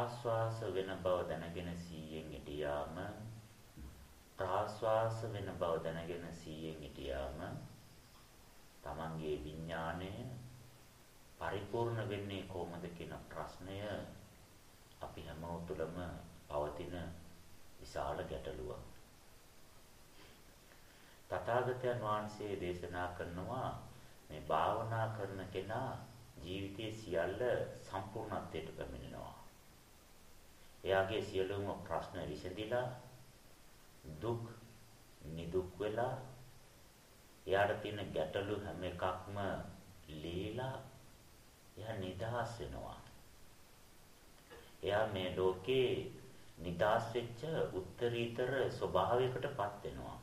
ආස්වාස වෙන බව දැනගෙන සීයෙන් හිටියාම ප්‍රාශ්වාස වෙන බව දැනගෙන සීයෙන් හිටියාම තමන්ගේ විඥාණය පරිපූර්ණ වෙන්නේ කොහොමද කියන ප්‍රශ්නය අපි හැමෝම තුළම පවතින විශාල ගැටලුවක්. තථාගතයන් වහන්සේ දේශනා කරනවා මේ භාවනා කරන කෙනා ජීවිතයේ සියල්ල සම්පූර්ණත්වයට පැමිණෙනවා. එයාගේ සියලුම ප්‍රශ්න විසඳිලා දුක් නිදුක් වෙලා එයාට තියෙන ගැටලු හැම එකක්ම ලීලා එයා නිදහස් වෙනවා. එයා මේ ලෝකේ නිදහස් වෙච්ච උත්තරීතර ස්වභාවයකටපත් වෙනවා.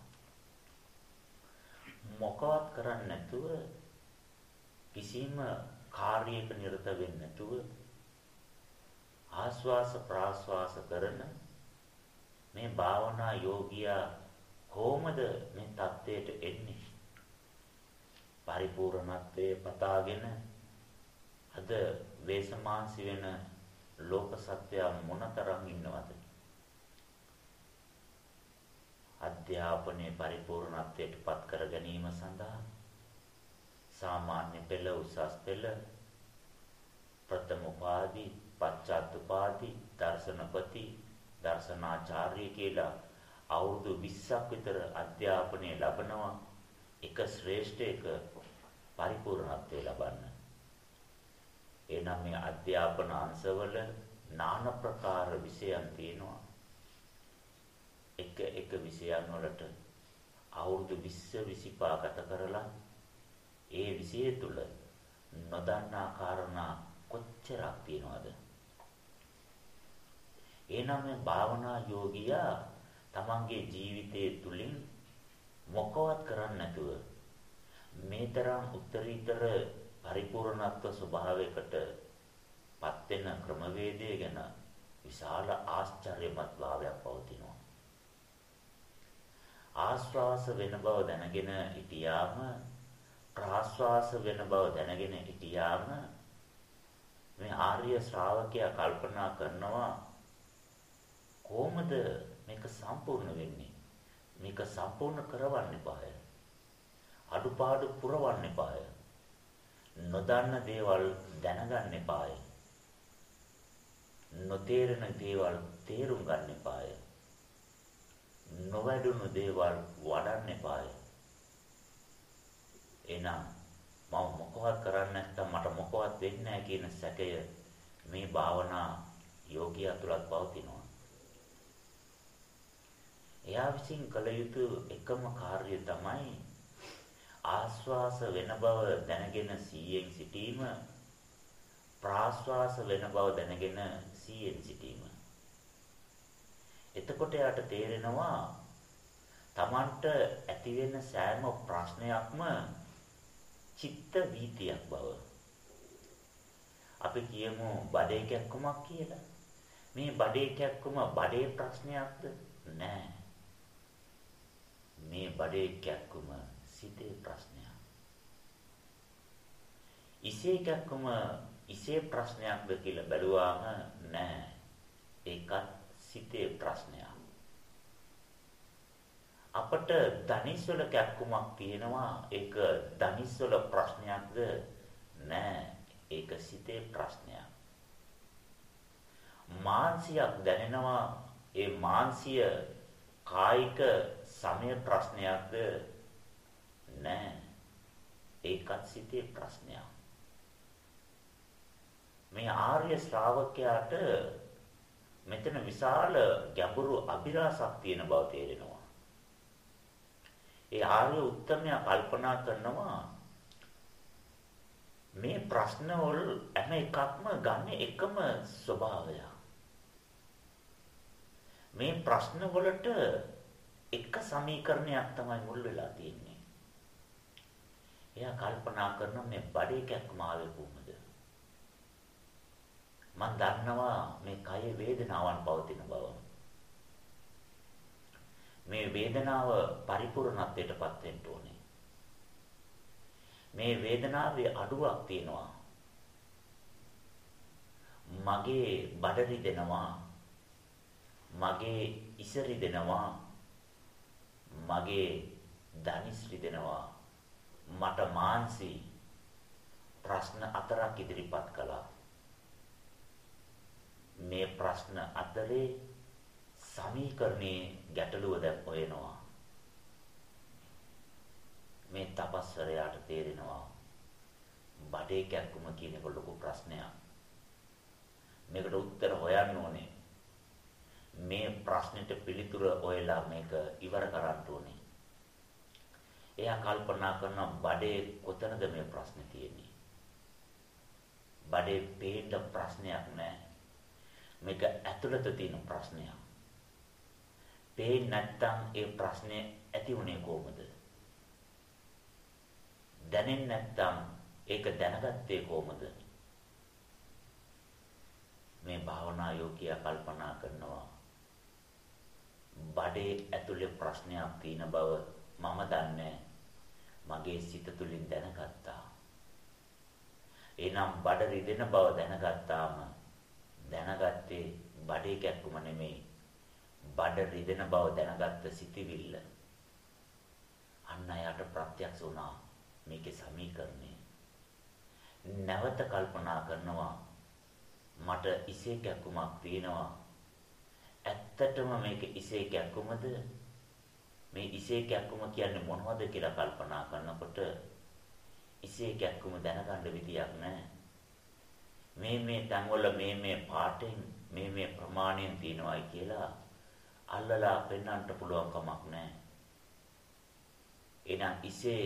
මොකවත් කරන්නේ නැතුව කිසිම කාර්යයක නිරත වෙන්නේ නැතුව ආස්වාස ප්‍රාස්වාස කරන මේ භාවනා යෝගියා කොහොමද මේ தത്വයට එන්නේ? පරිපූර්ණත්වයේ පතාගෙන අද වේසමාංශ වෙන ලෝක සත්‍ය මොනතරම් ඉන්නවද? අධ්‍යාපනයේ පරිපූර්ණත්වයට පත් කර ගැනීම සඳහා සාමාන්‍ය පෙළ උසස් පෙළ ප්‍රථම උපාධි පච්චත් උපාධි දර්ශනපති දර්ශනාචාර්ය කියලා අවුරුදු 20ක් විතර අධ්‍යාපනය ලබනවා එක ශ්‍රේෂ්ඨ එක පරිපූර්ණත්වයේ ලබන්න. එනම් මේ අධ්‍යාපන අංශවල নানা ප්‍රකාර විෂයන් තියෙනවා. එක එක විෂයන් වලට අවුරුදු 20 25 ගත කරලා ඒ විෂය තුල නොදන්නා කාරණා කොච්චරක් තියෙනවද? එහෙනම් මේ භාවනා යෝගියා තමන්ගේ ජීවිතයේ තුලින් මොකවත් කරන්නේ නැතුව මේ තරම් උත්තරීතර පරිපූර්ණත්ව ස්වභාවයකට පත් වෙන ක්‍රමවේදය ගැන විශාල ආශ්චර්යමත් භාවයක් පවතිනවා. ආශ්වාස වෙන බව දැනගෙන හිටියාම ප්‍රාශ්වාස වෙන බව දැනගෙන හිටියාම මේ ආර්ය ශ්‍රාවකයා කල්පනා කරනවා කොහොමද මේක සම්පූර්ණ වෙන්නේ? මේක සම්පූර්ණ කරවන්න එපාය. අඩුපාඩු පුරවන්න එපාය. නොදන්න දේවල් දැනගන්න එපාය. නොතේරෙන දේවල් තේරුම් ගන්න එපාය. නොවැඩුණු දේවල් වඩන්න එපාය. එහෙනම් මම මොකවත් කරන්නේ නැත්නම් මට මොකවත් වෙන්නේ නැහැ කියන සැකය මේ භාවනා යෝගියා තුලත් පවතිනවා. එයා විසින් කළ යුතු එකම කාර්යය තමයි ආස්වාස වෙන බව දැනගෙන සීයෙන් සිටීම ප්‍රාස්වාස වෙන බව දැනගෙන සීයෙන් සිටීම. එතකොට යාට තේරෙනවා Tamanට ඇති වෙන සෑම ප්‍රශ්නයක්ම චිත්ත වීතියක් බව. අපි කියමු බඩේ කැක්කමක් කියලා. මේ බඩේ කැක්කම බඩේ ප්‍රශ්නයක්ද? නෑ. මේ බඩේ කැක්කුම සිතේ ප්‍රශ්නයක්. ඉසේ කැක්කුම ඉසේ ප්‍රශ්නයක්ද කියලා බැලුවාම නෑ. ඒකත් සිතේ ප්‍රශ්නයක්. අපට ධනිස්වල කැක්කුමක් තියෙනවා ඒක ධනිස්වල ප්‍රශ්නයක්ද නෑ ඒක සිතේ ප්‍රශ්නයක් මානසියක් දැනෙනවා ඒ මානසිය කායික සමය ප්‍රශ්නයක්ද නෑ. ඒකත් සිතේ ප්‍රශ්නයක්. මේ ආර්ය ශ්‍රාවකයාට මෙතන විශාල ගැඹුරු අභිරහසක් තියෙන බව තේරෙනවා. ඒ ආර්ය උත්තමයා කල්පනා කරනවා මේ ප්‍රශ්න වල හැම එකක්ම ගන්න එකම ස්වභාවය. මේ ප්‍රශ්න වලට එක සමීකරණයක් තමයි මුල් වෙලා තියෙන්නේ. එයා කල්පනා කරන මේ බඩේ කැක්කම ආවේ කොහොමද? මම දන්නවා මේ කයේ වේදනාවන් පවතින බව. මේ වේදනාව පරිපූර්ණත්වයටපත් වෙන්න ඕනේ. මේ වේදනාවේ අඩුවක් තියෙනවා. මගේ බඩ රිදෙනවා. මගේ ඉස රිදෙනවා. මගේ දනිස් රිදෙනවා. මට මාන්සි ප්‍රශ්න අතරක් ඉදිරිපත් කළා. මේ ප්‍රශ්න අතරේ සමීකරණයේ ගැටලුව දැන් හොයනවා. මේ තපස්වරයාට තේරෙනවා බඩේ කැක්කුම කියන එක ලොකු ප්‍රශ්නයක්. මේකට උත්තර හොයන්න ඕනේ. මේ ප්‍රශ්නෙට පිළිතුර හොයලා මේක ඉවර කරන්න ඕනේ. එයා කල්පනා කරන බඩේ කොතනද මේ ප්‍රශ්නේ තියෙන්නේ? බඩේ පේන්න ප්‍රශ්නයක් නැහැ. මේක ඇතුළත තියෙන ප්‍රශ්නයක්. පේන්නේ නැත්තම් ඒ ප්‍රශ්නේ ඇති වුණේ කොහොමද? දැනෙන්නේ නැත්තම් ඒක දැනගත්තේ කොහොමද? මේ භාවනා යෝගියා කල්පනා කරනවා බඩේ ඇතුලේ ප්‍රශ්නයක් තියෙන බව මම දන්නේ මගේ සිත තුළින් දැනගත්තා. එනම් බඩ රිදෙන බව දැනගත්තාම දැනගත්තේ බඩේ කැක්කුම නෙමෙයි. බඩ රිදෙන බව දැනගත්ත සිටිවිල්ල. අන්න යට ප්‍රත්‍යක්ෂ වුණා මේකේ සමීකරණය. නැවත කල්පනා කරනවා මට ඉසේ කැක්කුමක් තියෙනවා. ඇත්තටම මේක ඉසේ කැක්කුමද? මේ ඉසේ කැක්කුම කියන්නේ මොනවද කියලා කල්පනා කරනකොට ඉසේ කැක්කුම දැනගන්න විදියක් නැහැ. මේ මේ තැන්වල මේ මේ පාටෙන් මේ මේ ප්‍රමාණයෙන් තියනවායි කියලා අල්ලලා පෙන්වන්න පුළුවන් කමක් නැහැ. එහෙනම් ඉසේ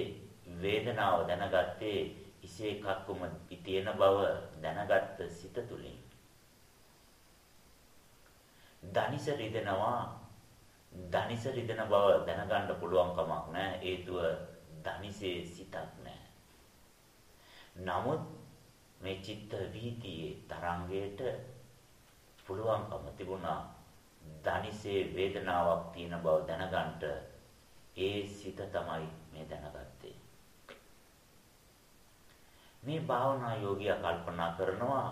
වේදනාව දැනගත්තේ ඉසේ කක්කුම තියෙන බව දැනගත්ත සිත තුලින්. දනිස රිදෙනවා දනිස රිදෙන බව දැනගන්න පුළුවන් කමක් නැහැ. හේතුව දනිසේ සිතක් නැහැ. නමුත් මේ චිත්ත වීතියේ තරංගයට පුළුවන්කම තිබුණා දනිසේ වේදනාවක් තියෙන බව දැනගන්නට ඒ සිත තමයි මේ දැනගත්තේ මේ භාවනා යෝගියා කල්පනා කරනවා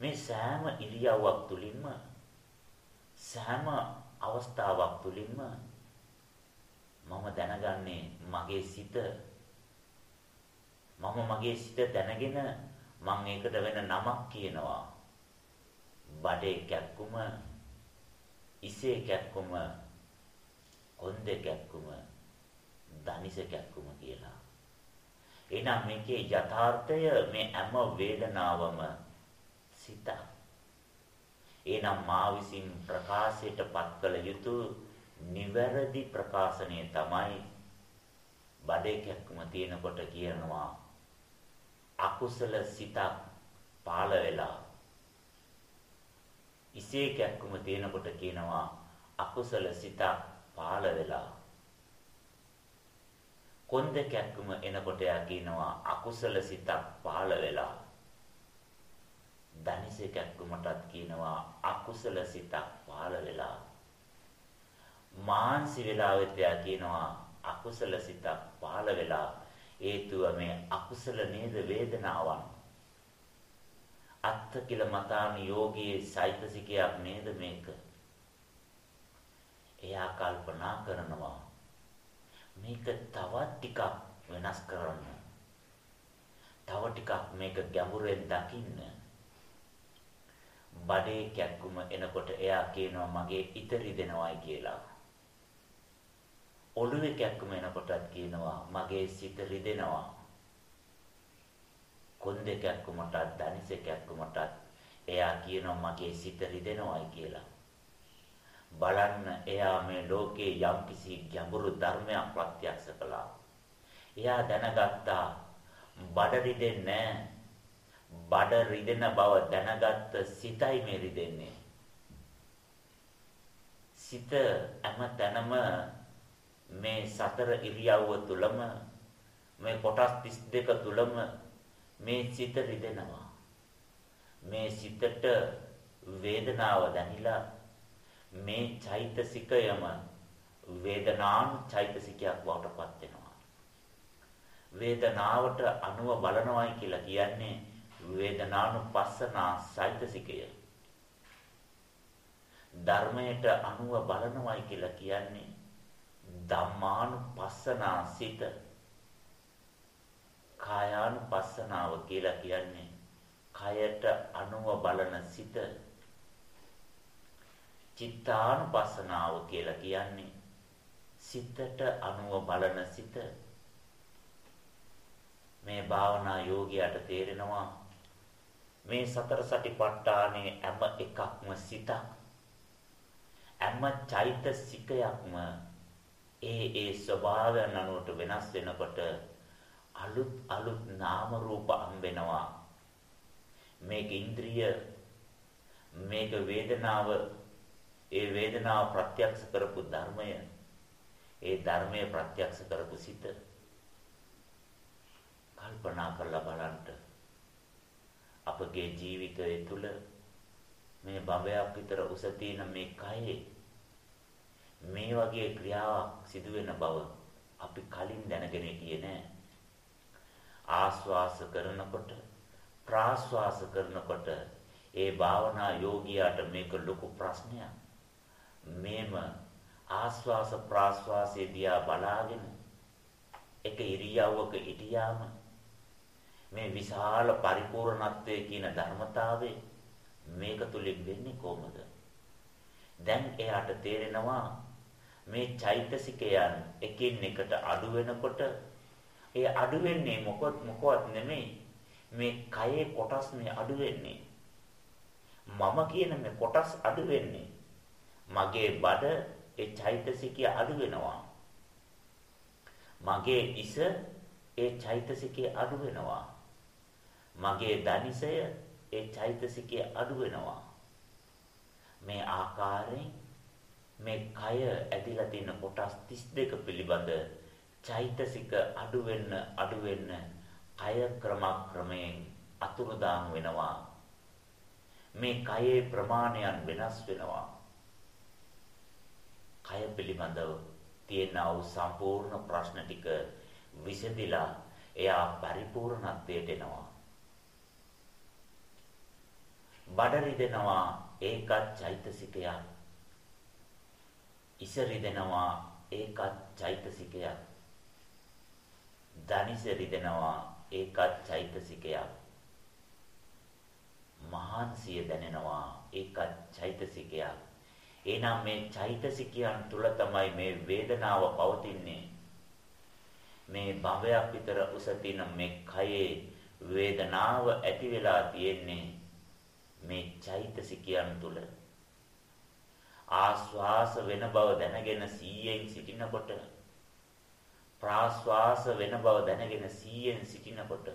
මේ සෑම ඉරියව්වක් තුලින්ම සෑම අවස්ථාවක් තුලින්ම මම දැනගන්නේ මගේ සිත මම මගේ සිත දැනගෙන මම ඒකට වෙන නමක් කියනවා. බඩේ කැක්කුම, ඉසේ කැක්කුම, කොන්දේ කැක්කුම, දනිස කැක්කුම කියලා. එහෙනම් මේකේ යථාර්ථය මේ හැම වේදනාවම සිත. එහෙනම් මා විසින් ප්‍රකාශයට පත් කළ යුතු නිවැරදි ප්‍රකාශනය තමයි බඩේ කැක්කුම තියෙනකොට කියනවා අකුසල සිතක් පාළ වෙලා. ඉසේ කැක්කුම තියෙනකොට කියනවා අකුසල සිතක් පාළ වෙලා. කොන්ද කැක්කුම එනකොට යා කියනවා අකුසල සිතක් පාළ වෙලා. දනිසේ කැක්කුමටත් කියනවා අකුසල සිතක් පාළ වෙලා. මාන්සි වෙලාවෙත් යා කියනවා අකුසල සිතක් පාළ වෙලා. හේතුව මේ අකුසල නේද වේදනාවන්? අත්ත කිල මතාන යෝගී සයිතසිකයක් නේද මේක? එයා කල්පනා කරනවා මේක තවත් ටිකක් වෙනස් කරන්න. තව ටිකක් මේක ගැඹුරෙන් දකින්න. බඩේ කැක්කුම එනකොට එයා කියනවා මගේ ඉතරි දෙනවයි කියලා ඔළුවේ කැක්කම එනකොටත් කියනවා මගේ සිත රිදෙනවා. කොන්දේ කැක්කමටත් දනිසේ කැක්කමටත් එයා කියනවා මගේ සිත රිදෙනවායි කියලා. බලන්න එයා මේ ලෝකේ යම්කිසි ගැඹුරු ධර්මයක් ප්‍රත්‍යක්ෂ කළා. එයා දැනගත්තා බඩ රිදෙන්නේ බඩ රිදෙන බව දැනගත්ත සිතයි මේ රිදෙන්නේ. සිත හැම තැනම මේ සතර ඉරියව්ව තුලම මේ කොටස් 32 තුලම මේ සිත රිදෙනවා. මේ සිතට වේදනාව දැනිලා මේ චෛතසිකයම වේදනාන් චෛතසිකයක් වඩටපත් වෙනවා. වේදනාවට අනුව බලනවායි කියලා කියන්නේ වේදනානුපස්සනා චෛතසිකය. ධර්මයට අනුව බලනවායි කියලා කියන්නේ ධම්මානුපස්සනා සිත. කායානුපස්සනාව කියලා කියන්නේ කයට අනුව බලන සිත. චිත්තානුපස්සනාව කියලා කියන්නේ සිතට අනුව බලන සිත. මේ භාවනා යෝගියාට තේරෙනවා මේ සතර සටිපට්ඨානේ හැම එකක්ම සිතක්. හැම චෛතසිකයක්ම ඒ ඒ ස්වභාවයන් අනුවට වෙනස් වෙනකොට අලුත් අලුත් නාම රූප හම්බෙනවා. මේක ඉන්ද්‍රිය මේක වේදනාව ඒ වේදනාව ප්‍රත්‍යක්ෂ කරපු ධර්මය ඒ ධර්මය ප්‍රත්‍යක්ෂ කරපු සිත. කල්පනා කරලා බලන්න. අපගේ ජීවිතය තුළ මේ බඹයක් විතර උස තියෙන මේ කයේ මේ වගේ ක්‍රියාවක් සිදු වෙන බව අපි කලින් දැනගෙන හිටියේ නෑ. ආස්වාස කරනකොට ප්‍රාස්වාස කරනකොට ඒ භාවනා යෝගියාට මේක ලොකු ප්‍රශ්නයක්. මේම ආස්වාස ප්‍රාස්වාසයේ දිහා බලාගෙන එක ඉරියව්වක හිටියාම මේ විශාල පරිපූර්ණත්වයේ කියන ධර්මතාවය මේක තුලින් වෙන්නේ කොහොමද? දැන් එයාට තේරෙනවා මේ චෛතසිකයන් එකින් එකට අඩු වෙනකොට ඒ අඩු වෙන්නේ මොකොත් මොකවත් නෙමෙයි මේ කයේ කොටස් මේ අඩු වෙන්නේ. මම කියන මේ කොටස් අඩු වෙන්නේ මගේ බඩ ඒ චෛතසිකය අඩු වෙනවා. මගේ ඉස ඒ චෛතසිකය අඩු වෙනවා. මගේ දනිසය ඒ චෛතසිකය අඩු වෙනවා. මේ ආකාරයෙන් මේ කය ඇදිලා තියෙන කොටස් 32 පිළිබඳ චෛතසික අඩු වෙන්න අඩු වෙන්න කය ක්‍රමක්‍රමයෙන් අතුරුදාන් වෙනවා. මේ කයේ ප්‍රමාණයන් වෙනස් වෙනවා. කය පිළිබඳව තියෙන වූ සම්පූර්ණ ප්‍රශ්න ටික විසඳිලා එයා පරිපූර්ණත්වයට එනවා. බඩ රිදෙනවා ඒකත් චෛතසිකයක් ඉසරි දෙනවා ඒකත් චෛතසිකයක්. ධනිසරි දෙනවා ඒකත් චෛතසිකයක්. මහාන්සිය දැනෙනවා ඒකත් චෛතසිකයක්. එහෙනම් මේ චෛතසිකයන් තුල තමයි මේ වේදනාව පවතින්නේ. මේ භවයක් විතර උස තියෙන මේ කයේ වේදනාව ඇති වෙලා තියෙන්නේ මේ චෛතසිකයන් තුල. ආස්වාස වෙන බව දැනගෙන 100න් සිටිනකොට ප්‍රාස්වාස වෙන බව දැනගෙන 100න් සිටිනකොට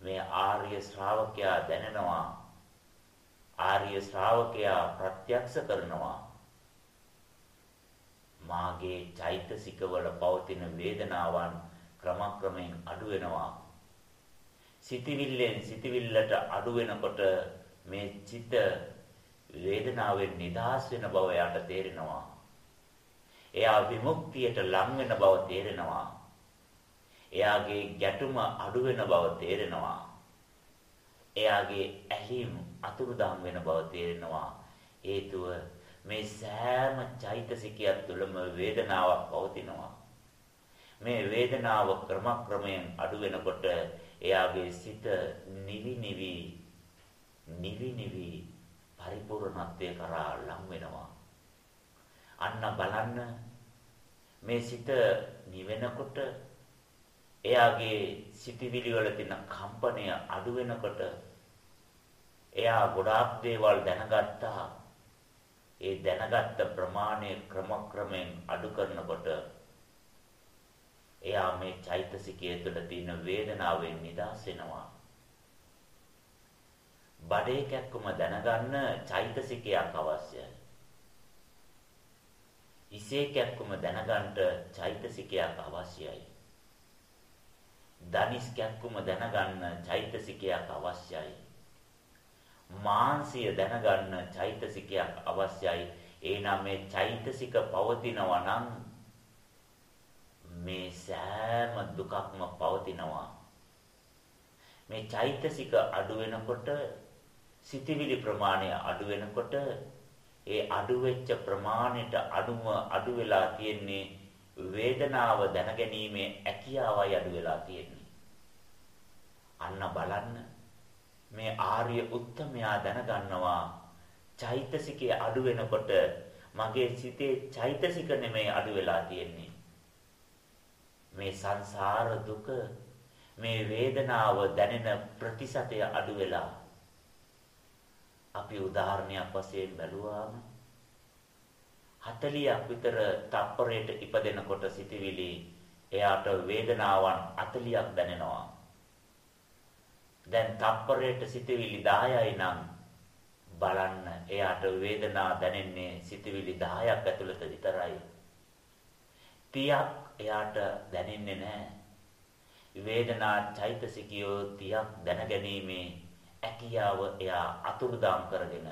මේ ආර්ය ශ්‍රාවකයා දැනනවා ආර්ය ශ්‍රාවකයා ප්‍රත්‍යක්ෂ කරනවා මාගේ චෛතසිකවල පවතින වේදනාවන් ක්‍රමක්‍රමයෙන් අඩු වෙනවා සිතවිල්ලෙන් සිතවිල්ලට අඩු වෙනකොට මේ චිත්ත වේදනාවෙන් නිදහස් වෙන බව එයාට තේරෙනවා. එයා විමුක්තියට ලං වෙන බව තේරෙනවා. එයාගේ ගැටුම අඩු වෙන බව තේරෙනවා. එයාගේ ඇලීම් අතුරුදහන් වෙන බව තේරෙනවා. හේතුව මේ සෑම චෛතසිකයක් තුළම වේදනාවක් පවතිනවා. මේ වේදනාව ක්‍රමක්‍රමයෙන් අඩු වෙනකොට එයාගේ සිත නිවි නිවි නිවි නිවි පරිපූර්ණත්වයේ කරා ලං වෙනවා. අන්න බලන්න මේ සිත නිවෙනකොට එයාගේ සිටිවිලි වල තියෙන කම්පනය අඩු වෙනකොට එයා ගොඩාක් දේවල් දැනගත්තා. ඒ දැනගත්ත ප්‍රමාණය ක්‍රමක්‍රමයෙන් අඩු කරනකොට එයා මේ චෛතසිකය තුළ තියෙන වේදනාවෙන් නිදහස් වෙනවා. බඩේ කැක්කුම දැනගන්න චෛතසිකයක් අවශ්‍යයි. ඉසේ කැක්කුම දැනගන්න චෛතසිකයක් අවශ්‍යයි. ධනිස් කැක්කුම දැනගන්න චෛතසිකයක් අවශ්‍යයි. මාංශය දැනගන්න චෛතසිකයක් අවශ්‍යයි. එනම් මේ චෛතසික පවතිනවා නම් මේ සෑම දුකක්ම පවතිනවා. මේ චෛතසික අඩු වෙනකොට සිතිවිලි ප්‍රමාණය අඩු වෙනකොට ඒ අඩු වෙච්ච ප්‍රමාණයට අඩුම අඩු වෙලා තියෙන්නේ වේදනාව දැනගැනීමේ හැකියාවයි අඩු වෙලා තියෙන්නේ. අන්න බලන්න මේ ආර්ය උත්තමයා දැනගන්නවා චෛතසිකයේ අඩු වෙනකොට මගේ සිතේ චෛතසික නෙමෙයි අඩු වෙලා තියෙන්නේ. මේ සංසාර දුක මේ වේදනාව දැනෙන ප්‍රතිශතය අඩු වෙලා අපි උදාහරණයක් වශයෙන් බැලුවාම 40ක් විතර තප්පරයට ඉපදෙනකොට සිටිවිලි එයාට වේදනාවන් 40ක් දැනෙනවා. දැන් තප්පරයට සිටිවිලි 10යි නම් බලන්න එයාට වේදනා දැනෙන්නේ සිටිවිලි 10ක් ඇතුළත විතරයි. 30ක් එයාට දැනෙන්නේ නැහැ. වේදනා චෛතසිකියෝ 30ක් දැනගැනීමේ හැකියාව එයා අතුරුදාම් කරගෙන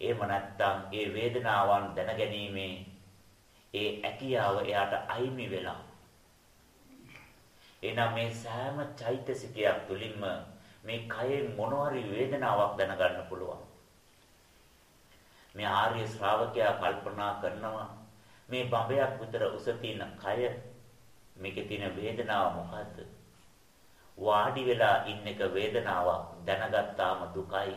එහෙම නැත්නම් ඒ වේදනාවන් දැනගැනීමේ ඒ හැකියාව එයාට අයිමි වෙලා එනම් මේ සෑම චෛතසිකයක් තුලින්ම මේ කයේ මොනවාරි වේදනාවක් දැනගන්න පුළුවන් මේ ආර්ය ශ්‍රාවකයා කල්පනා කරනවා මේ බඹයක් විතර උස තියෙන කය මේකේ තියෙන වේදනාව මොකද්ද? වාඩි වෙලා ඉන්න එක වේදනාවක් දැනගත්තාම දුකයි.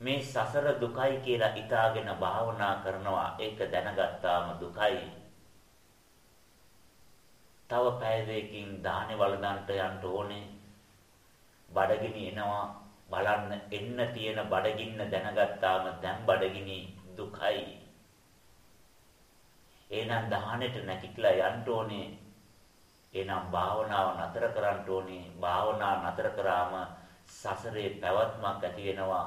මේ සසර දුකයි කියලා හිතාගෙන භාවනා කරනවා ඒක දැනගත්තාම දුකයි. තව පැය දෙකකින් දාහනේ වළඳන්ට යන්න ඕනේ. බඩගිනි එනවා. බලන්න එන්න තියෙන බඩගින්න දැනගත්තාම දැන් බඩගිනි දුකයි. එහෙනම් දාහනෙට නැගිටලා යන්න ඕනේ එහෙනම් භාවනාව නතර කරන්න ඕනේ. භාවනාව නතර කරාම සසරේ පැවැත්මක් ඇති වෙනවා.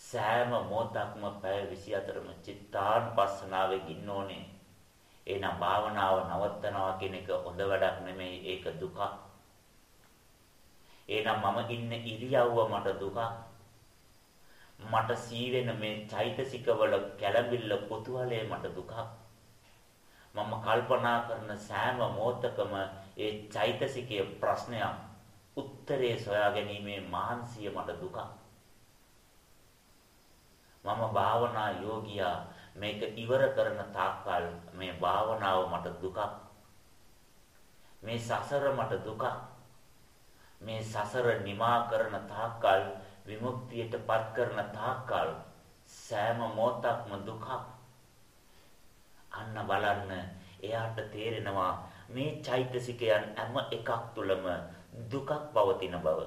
සෑම මොහොතක්ම පැය 24ම චිත්තානුපස්සනාවේ ඉන්න ඕනේ. එහෙනම් භාවනාව නවත්තනවා කියන එක හොඳ වැඩක් නෙමෙයි ඒක දුකක්. එහෙනම් මම ඉන්න ඉරියව්ව මට දුකක්. මට සීවෙන මේ චෛතසිකවල කැළඹිල්ල කුතුහලයේ මට දුකක්. මම කල්පනා කරන සෑම මොහොතකම ඒ චෛතසිකයේ ප්‍රශ්නයක් උත්තරේ සොයා ගැනීමේ මහන්සිය මට දුකක්. මම භාවනා යෝගියා. මේක ඉවර කරන තාක්කල් මේ භාවනාව මට දුකක්. මේ සසර මට දුකක්. මේ සසර නිමා කරන තාක්කල් විමුක්තියටපත් කරන තාක්කල් සෑම මොහොතක්ම දුකක්. අන්න බලන්න එයාට තේරෙනවා මේ චෛතසිකයන් හැම එකක් තුළම දුකක් පවතින බව.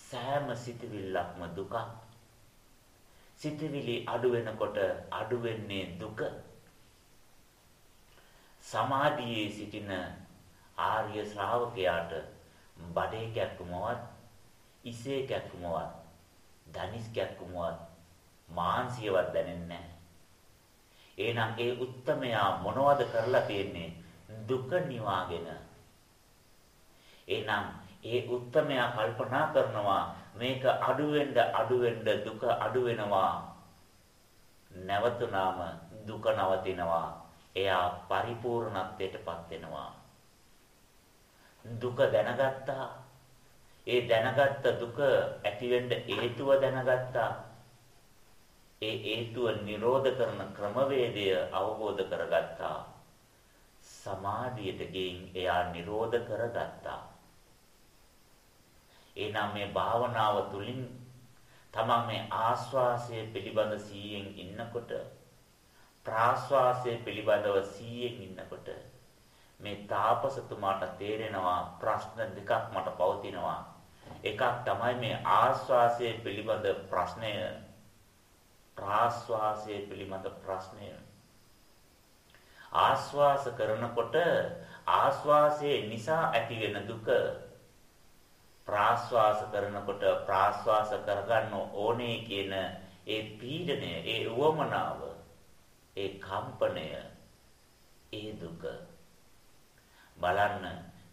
සෑම සිතවිල්ලක්ම දුකක්. සිතවිලි අඩු වෙනකොට අඩු වෙන්නේ දුක. සමාධියේ සිටින ආර්ය ශ්‍රාවකයාට බඩේ කැක්කුමවත් ඉසේ කැක්කුමවත් ධනිස් කැක්කුමවත් මාංශියවත් දැනෙන්නේ නැහැ. එහෙනම් ඒ උත්තමයා මොනවද කරලා තියෙන්නේ? දුක නිවාගෙන. එහෙනම් ඒ උත්තමයා කල්පනා කරනවා මේක අඩු වෙන්න අඩු වෙන්න දුක අඩු වෙනවා. නැවතුනාම දුක නවතිනවා. එයා පරිපූර්ණත්වයටපත් වෙනවා. දුක දැනගත්තා. ඒ දැනගත්ත දුක ඇති වෙන්න හේතුව දැනගත්තා. ඒ හේතුව නිරෝධ කරන ක්‍රමවේදය අවබෝධ කරගත්තා. සමාධියට ගෙයින් එයා නිරෝධ කරගත්තා. එනම් මේ භාවනාව තුළින් තමන් මේ ආස්වාසය පිළිබඳ 100න් ඉන්නකොට ප්‍රාස්වාසය පිළිබඳව 100න් ඉන්නකොට මේ තාපසතුමාට තේරෙනවා ප්‍රශ්න දෙකක් මට පවතිනවා එකක් තමයි මේ ආස්වාසය පිළිබඳ ප්‍රශ්නය ප්‍රාස්වාසය පිළිබඳ ප්‍රශ්නය. ආස්වාස කරනකොට ආස්වාසයේ නිසා ඇතිවෙන දුක. ප්‍රාස්වාස කරනකොට ප්‍රාස්වාස කරගන්න ඕනේ කියන ඒ පීඩනය, ඒ උවමනාව, ඒ කම්පනය, ඒ දුක. බලන්න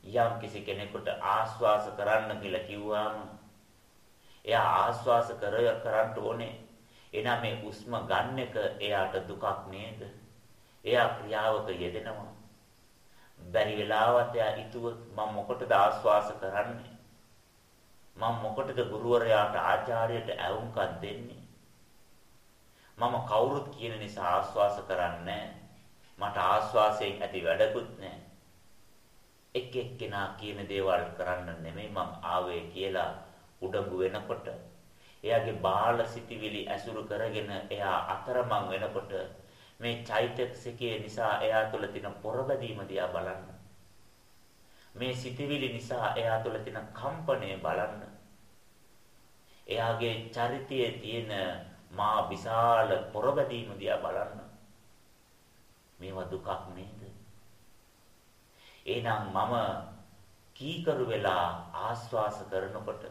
යම් කිසි කෙනෙකුට ආස්වාස කරන්න කියලා කිව්වම එයා ආස්වාස කර කරන්න ඕනේ. එනනම් මේ උස්ම ගන්න එක එයාට දුකක් නේද? එයා ක්‍රියාවක යෙදෙනවා. බැරි වෙලාවත් එයා හිතුවොත් මම මොකටද ආස්වාස කරන්නේ? මම මොකටද ගුරුවරයාට ආචාර්යයට ඇවුම්කම් දෙන්නේ? මම කවුරුත් කියන නිසා ආස්වාස කරන්නේ මට ආස්වාසයෙන් ඇති වැඩකුත් නැහැ. එක් එක්කෙනා කියන දේවල් කරන්න නෙමෙයි මං ආවේ කියලා උඩඟු වෙනකොට එයාගේ බාල සිටිවිලි ඇසුරු කරගෙන එයා අතරමං වෙනකොට මේ චෛතසිකයේ නිසා එයා තුළ තියෙන පොරබැදීම දිහා බලන්න. මේ සිටිවිලි නිසා එයා තුළ තියෙන කම්පණය බලන්න. එයාගේ චරිතයේ තියෙන මා විශාල පොරබැදීම දිහා බලන්න. මේවා දුකක් නේද? එහෙනම් මම කීකරු වෙලා ආස්වාස කරනකොට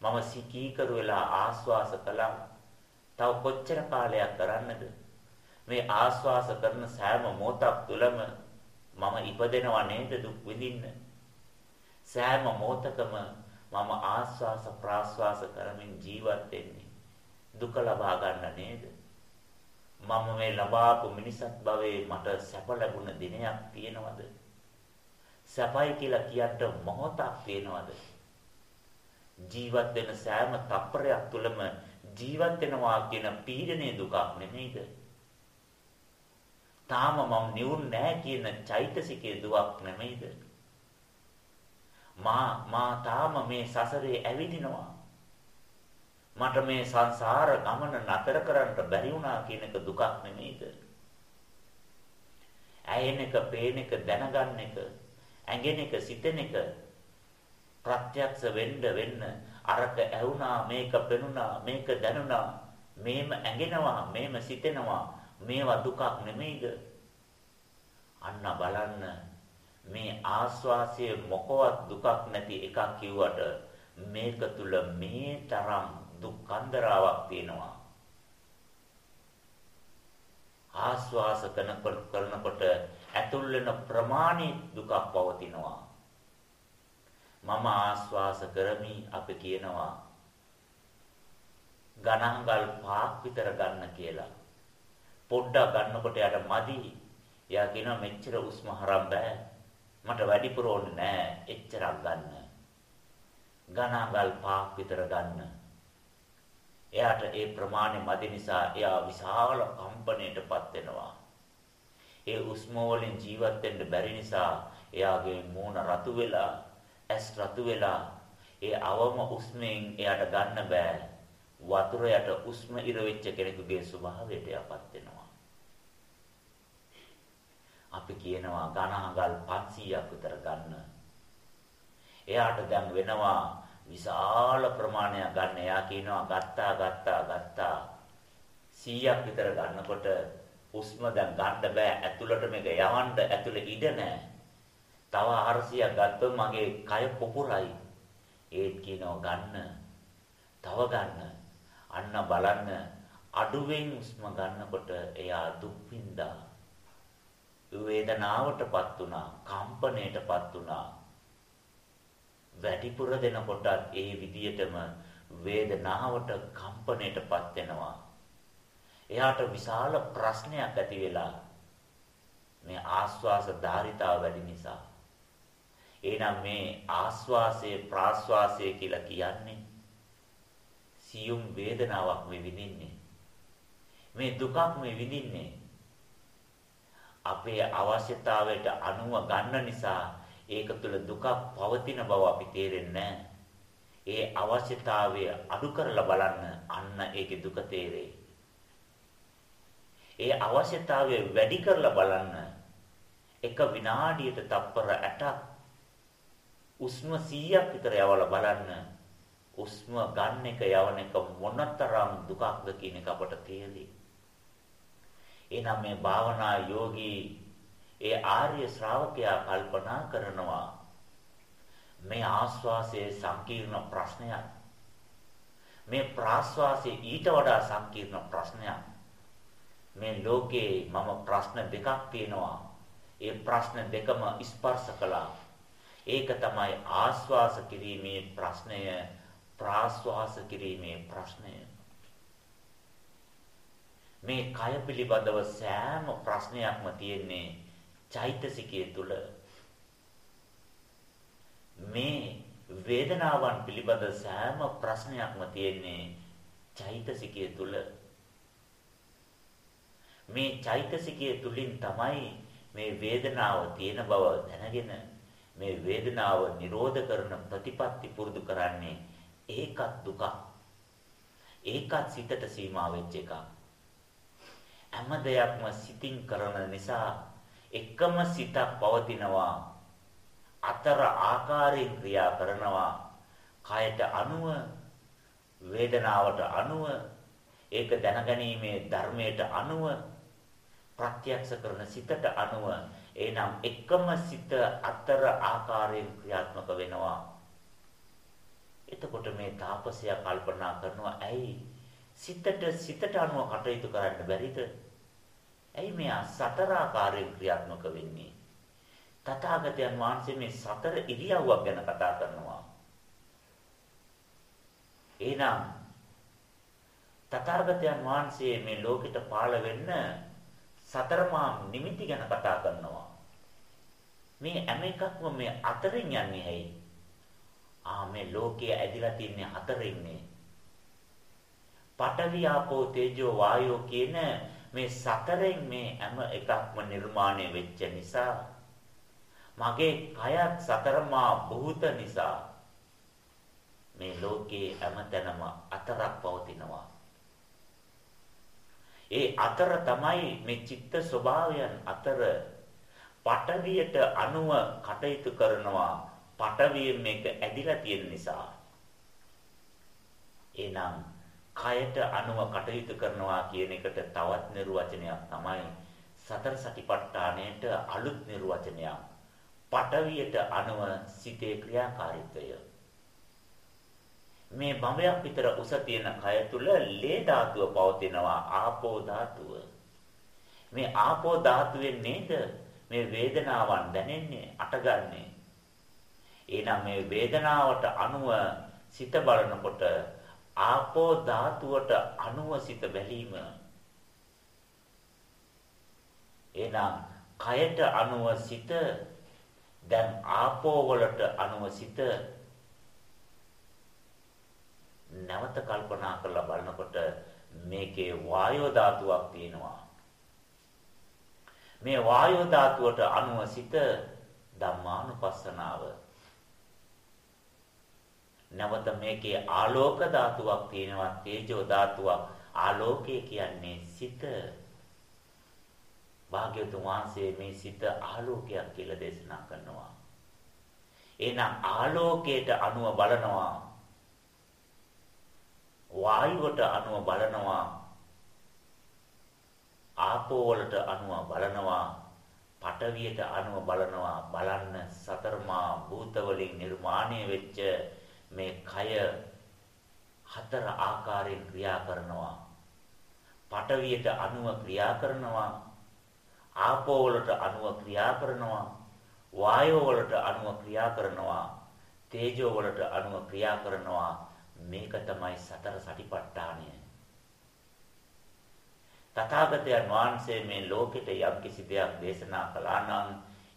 මම සිකීකරු වෙලා ආස්වාස කළා. තව කොච්චර කාලයක් කරන්නද? මේ ආස්වාස කරන සෑම මොහොතක් තුළම මම ඉපදෙනවා නේද දුක් විඳින්න සෑම මොහොතකම මම ආස්වාස ප්‍රාස්වාස කරමින් ජීවත් වෙන්නේ දුක ලබා ගන්න නේද මම මේ ලබාපු මිනිසත් භවයේ මට සැප ලැබුණ දිනයක් තියෙනවද සැපයි කියලා කියන්න මොහොතක් තියෙනවද ජීවත් වෙන සෑම තප්පරයක් තුළම ජීවත් වෙනවා කියන පීඩනේ දුකක් නෙමෙයිද තාම මම නිවුන් නැහැ කියන චෛතසිකයේ දුවක් නෙමෙයිද? මා මා තාම මේ සසරේ ඇවිදිනවා. මට මේ සංසාර ගමන නතර කරන්න බැරි වුණා කියන එක දුකක් නෙමෙයිද? ඇයෙන එක, පේන එක, දැනගන්න එක, ඇඟෙන එක, සිතෙන එක ප්‍රත්‍යක්ෂ වෙන්න වෙන්න අරක ඇහුණා, මේක පෙනුණා, මේක දැනුණා, මේම ඇඟෙනවා, මේම සිතෙනවා මේවා දුකක් නෙමෙයිද? අන්න බලන්න මේ ආස්වාසිය මොකවත් දුකක් නැති එකක් කිව්වට මේක තුල මේ තරම් දුක්ඛන්දරාවක් තියෙනවා. ආස්වාස කරනකොට ඇතුල් වෙන ප්‍රමාණි දුකක් පවතිනවා. මම ආස්වාස කරමි අපි කියනවා ගණන්ගල් පාක් විතර ගන්න කියලා. පොඩ්ඩක් ගන්නකොට යට මදි. එයා කියනවා මෙච්චර උස්ම හරම් බෑ. මට වැඩිපුර ඕනේ නෑ. එච්චරක් ගන්න. ගණාගල් පාක් විතර ගන්න. එයාට ඒ ප්‍රමාණය මදි නිසා එයා විශාල කම්පණයටපත් වෙනවා. ඒ උස්ම වලින් ජීවත් වෙන්න බැරි නිසා එයාගේ මූණ රතු වෙලා, ඇස් රතු වෙලා, ඒ අවම උස්මෙන් එයාට ගන්න බෑ. වතුර යට උස්ම ඉර වෙච්ච කෙනෙකුගේ ස්වභාවයට යපත් වෙනවා. අපි කියනවා ඝනහගල් 500ක් විතර ගන්න. එයාට දැන් වෙනවා විශාල ප්‍රමාණයක් ගන්න. එයා කියනවා ගත්තා ගත්තා ගත්තා 100ක් විතර ගන්නකොට හුස්ම දැන් ගන්න බෑ. ඇතුළට මේක යවන්න ඇතුළේ ඉඩ නැහැ. තව 400ක් ගත්තොත් මගේ කය පුපුරයි. ඒත් කියනවා ගන්න. තව ගන්න. අන්න බලන්න අඩුවෙන් හුස්ම ගන්නකොට එයා දුක් විඳා වේදනාවටපත් වුණා, කම්පණයටපත් වුණා. වැඩිපුර දෙනකොටත් ඒ විදියටම වේදනාවට කම්පණයටපත් වෙනවා. එයාට විශාල ප්‍රශ්නයක් ඇති වෙලා මේ ආස්වාස ධාරිතාව වැඩි නිසා. එහෙනම් මේ ආස්වාසයේ ප්‍රාස්වාසයේ කියලා කියන්නේ සියුම් වේදනාවක් මේ විඳින්නේ. මේ දුකක් මේ විඳින්නේ. අපේ අවශ්‍යතාවයට අනුව ගන්න නිසා ඒක තුළ දුකක් පවතින බව අපි තේරෙන්නේ ඒ අවශ්‍යතාවය අඩු කරලා බලන්න අන්න ඒකේ දුක තේරෙයි. ඒ අවශ්‍යතාවය වැඩි කරලා බලන්න එක විනාඩියට තප්පර 8ක් උස්ම 100ක් විතර යවලා බලන්න. උස්ම ගන්න එක යවන එක මොනතරම් දුකක්ද කියන එක අපට තේරෙයි. එනම් මේ භාවනා යෝගී ඒ ආර්ය ශ්‍රාවකයා කල්පනා කරනවා මේ ආස්වාසයේ සංකීර්ණ ප්‍රශ්නයක්. මේ ප්‍රාස්වාසයේ ඊට වඩා සංකීර්ණ ප්‍රශ්නයක්. මේ ලෝකේ මම ප්‍රශ්න දෙකක් තියෙනවා. ඒ ප්‍රශ්න දෙකම ස්පර්ශ කළා. ඒක තමයි ආස්වාස කිරීමේ ප්‍රශ්නය ප්‍රාස්වාස කිරීමේ ප්‍රශ්නය. මේ කය පිළිබඳව සෑම ප්‍රශ්නයක්ම තියෙන්නේ චෛතසිකයේ තුල මේ වේදනාවන් පිළිබඳ සෑම ප්‍රශ්නයක්ම තියෙන්නේ චෛතසිකයේ තුල මේ චෛතසිකයේ තුලින් තමයි මේ වේදනාව තියෙන බව දැනගෙන මේ වේදනාව නිරෝධ කරන ප්‍රතිපත්ති පුරුදු කරන්නේ ඒකත් දුක ඒකත් සිතට සීමා වෙච්ච එකක්. හැම දෙයක්ම සිතින් කරන නිසා එකම සිතක් පවතිනවා. අතර ආකාරයෙන් ක්‍රියා කරනවා. කයට අනුව වේදනාවට අනුව ඒක දැනගැනීමේ ධර්මයට අනුව ප්‍රත්‍යක්ෂ කරන සිතට අනුව එනම් එකම සිත අතර ආකාරයෙන් ක්‍රියාත්මක වෙනවා එතකොට මේ තාපසයා කල්පනා කරනවා ඇයි සිතට සිතට අනුව කටයුතු කරන්න බැරිද ඇයි මෙයා සතර ආකාරයෙන් ක්‍රියාත්මක වෙන්නේ? තථාගතයන් වහන්සේ මේ සතර ඉරියව්වක් ගැන කතා කරනවා. එහෙනම් තථාගතයන් වහන්සේ මේ ලෝකෙට පාළ වෙන්න සතරමා නිමිති ගැන කතා කරනවා. මේ හැම එකක්ම මේ අතරින් යන්නේ ඇයි? ආ මේ ලෝකයේ ඇදිලා තින්නේ හතරින්නේ. පඨවි ආපෝ තේජෝ වායෝ කියන මේ සතරෙන් මේ හැම එකක්ම නිර්මාණය වෙච්ච නිසා මගේ කයත් සතරමා භූත නිසා මේ ලෝකේ හැමතැනම අතරක් පවතිනවා. ඒ අතර තමයි මේ චිත්ත ස්වභාවයන් අතර පටවියට අනුව කටයුතු කරනවා පටවියෙන් මේක ඇදිලා තියෙන නිසා. එහෙනම් කයට අනුව කටයුතු කරනවා කියන එකට තවත් නිර්වචනයක් තමයි සතර සතිපට්ඨානයට අලුත් නිර්වචනයක්. පටවියට අනුව සිතේ ක්‍රියාකාරීත්වය. මේ බඹයක් විතර උස තියෙන කය තුල ලේ ධාතුව පවතිනවා ආපෝ ධාතුව. මේ ආපෝ ධාතුවෙන් නේද මේ වේදනාවන් දැනෙන්නේ අටගන්නේ. එහෙනම් මේ වේදනාවට අනුව සිත බලනකොට ආපෝ ධාතුවට අනුව සිත බැලීම එහෙනම් කයට අනුව සිත දැන් ආපෝ වලට අනුව සිත නැවත කල්පනා කරලා බලනකොට මේකේ වායෝ ධාතුවක් තියෙනවා මේ වායෝ ධාතුවට අනුව සිත ධම්මානුපස්සනාව. නැවත මේකේ ආලෝක ධාතුවක් තියෙනවා තේජෝ ධාතුවක්. ආලෝකය කියන්නේ සිත. භාග්‍යවතුන් වහන්සේ මේ සිත ආලෝකයක් කියලා දේශනා කරනවා. එහෙනම් ආලෝකයට අනුව බලනවා. වායුවට අනුව බලනවා. ආපෝ වලට අනුව බලනවා පඨවියට අනුව බලනවා බලන්න සතරමා භූත වලින් නිර්මාණය වෙච්ච මේ කය හතර ආකාරයෙන් ක්‍රියා කරනවා. පටවියට අණුව ක්‍රියා කරනවා. ආපෝ වලට අණුව ක්‍රියා කරනවා. වායෝ වලට අණුව ක්‍රියා කරනවා. තේජෝ වලට අණුව ක්‍රියා කරනවා. මේක තමයි සතර සටිපට්ඨානය. තථාගතයන් වහන්සේ මේ ලෝකෙට යම්කිසි දෙයක් දේශනා කළා නම්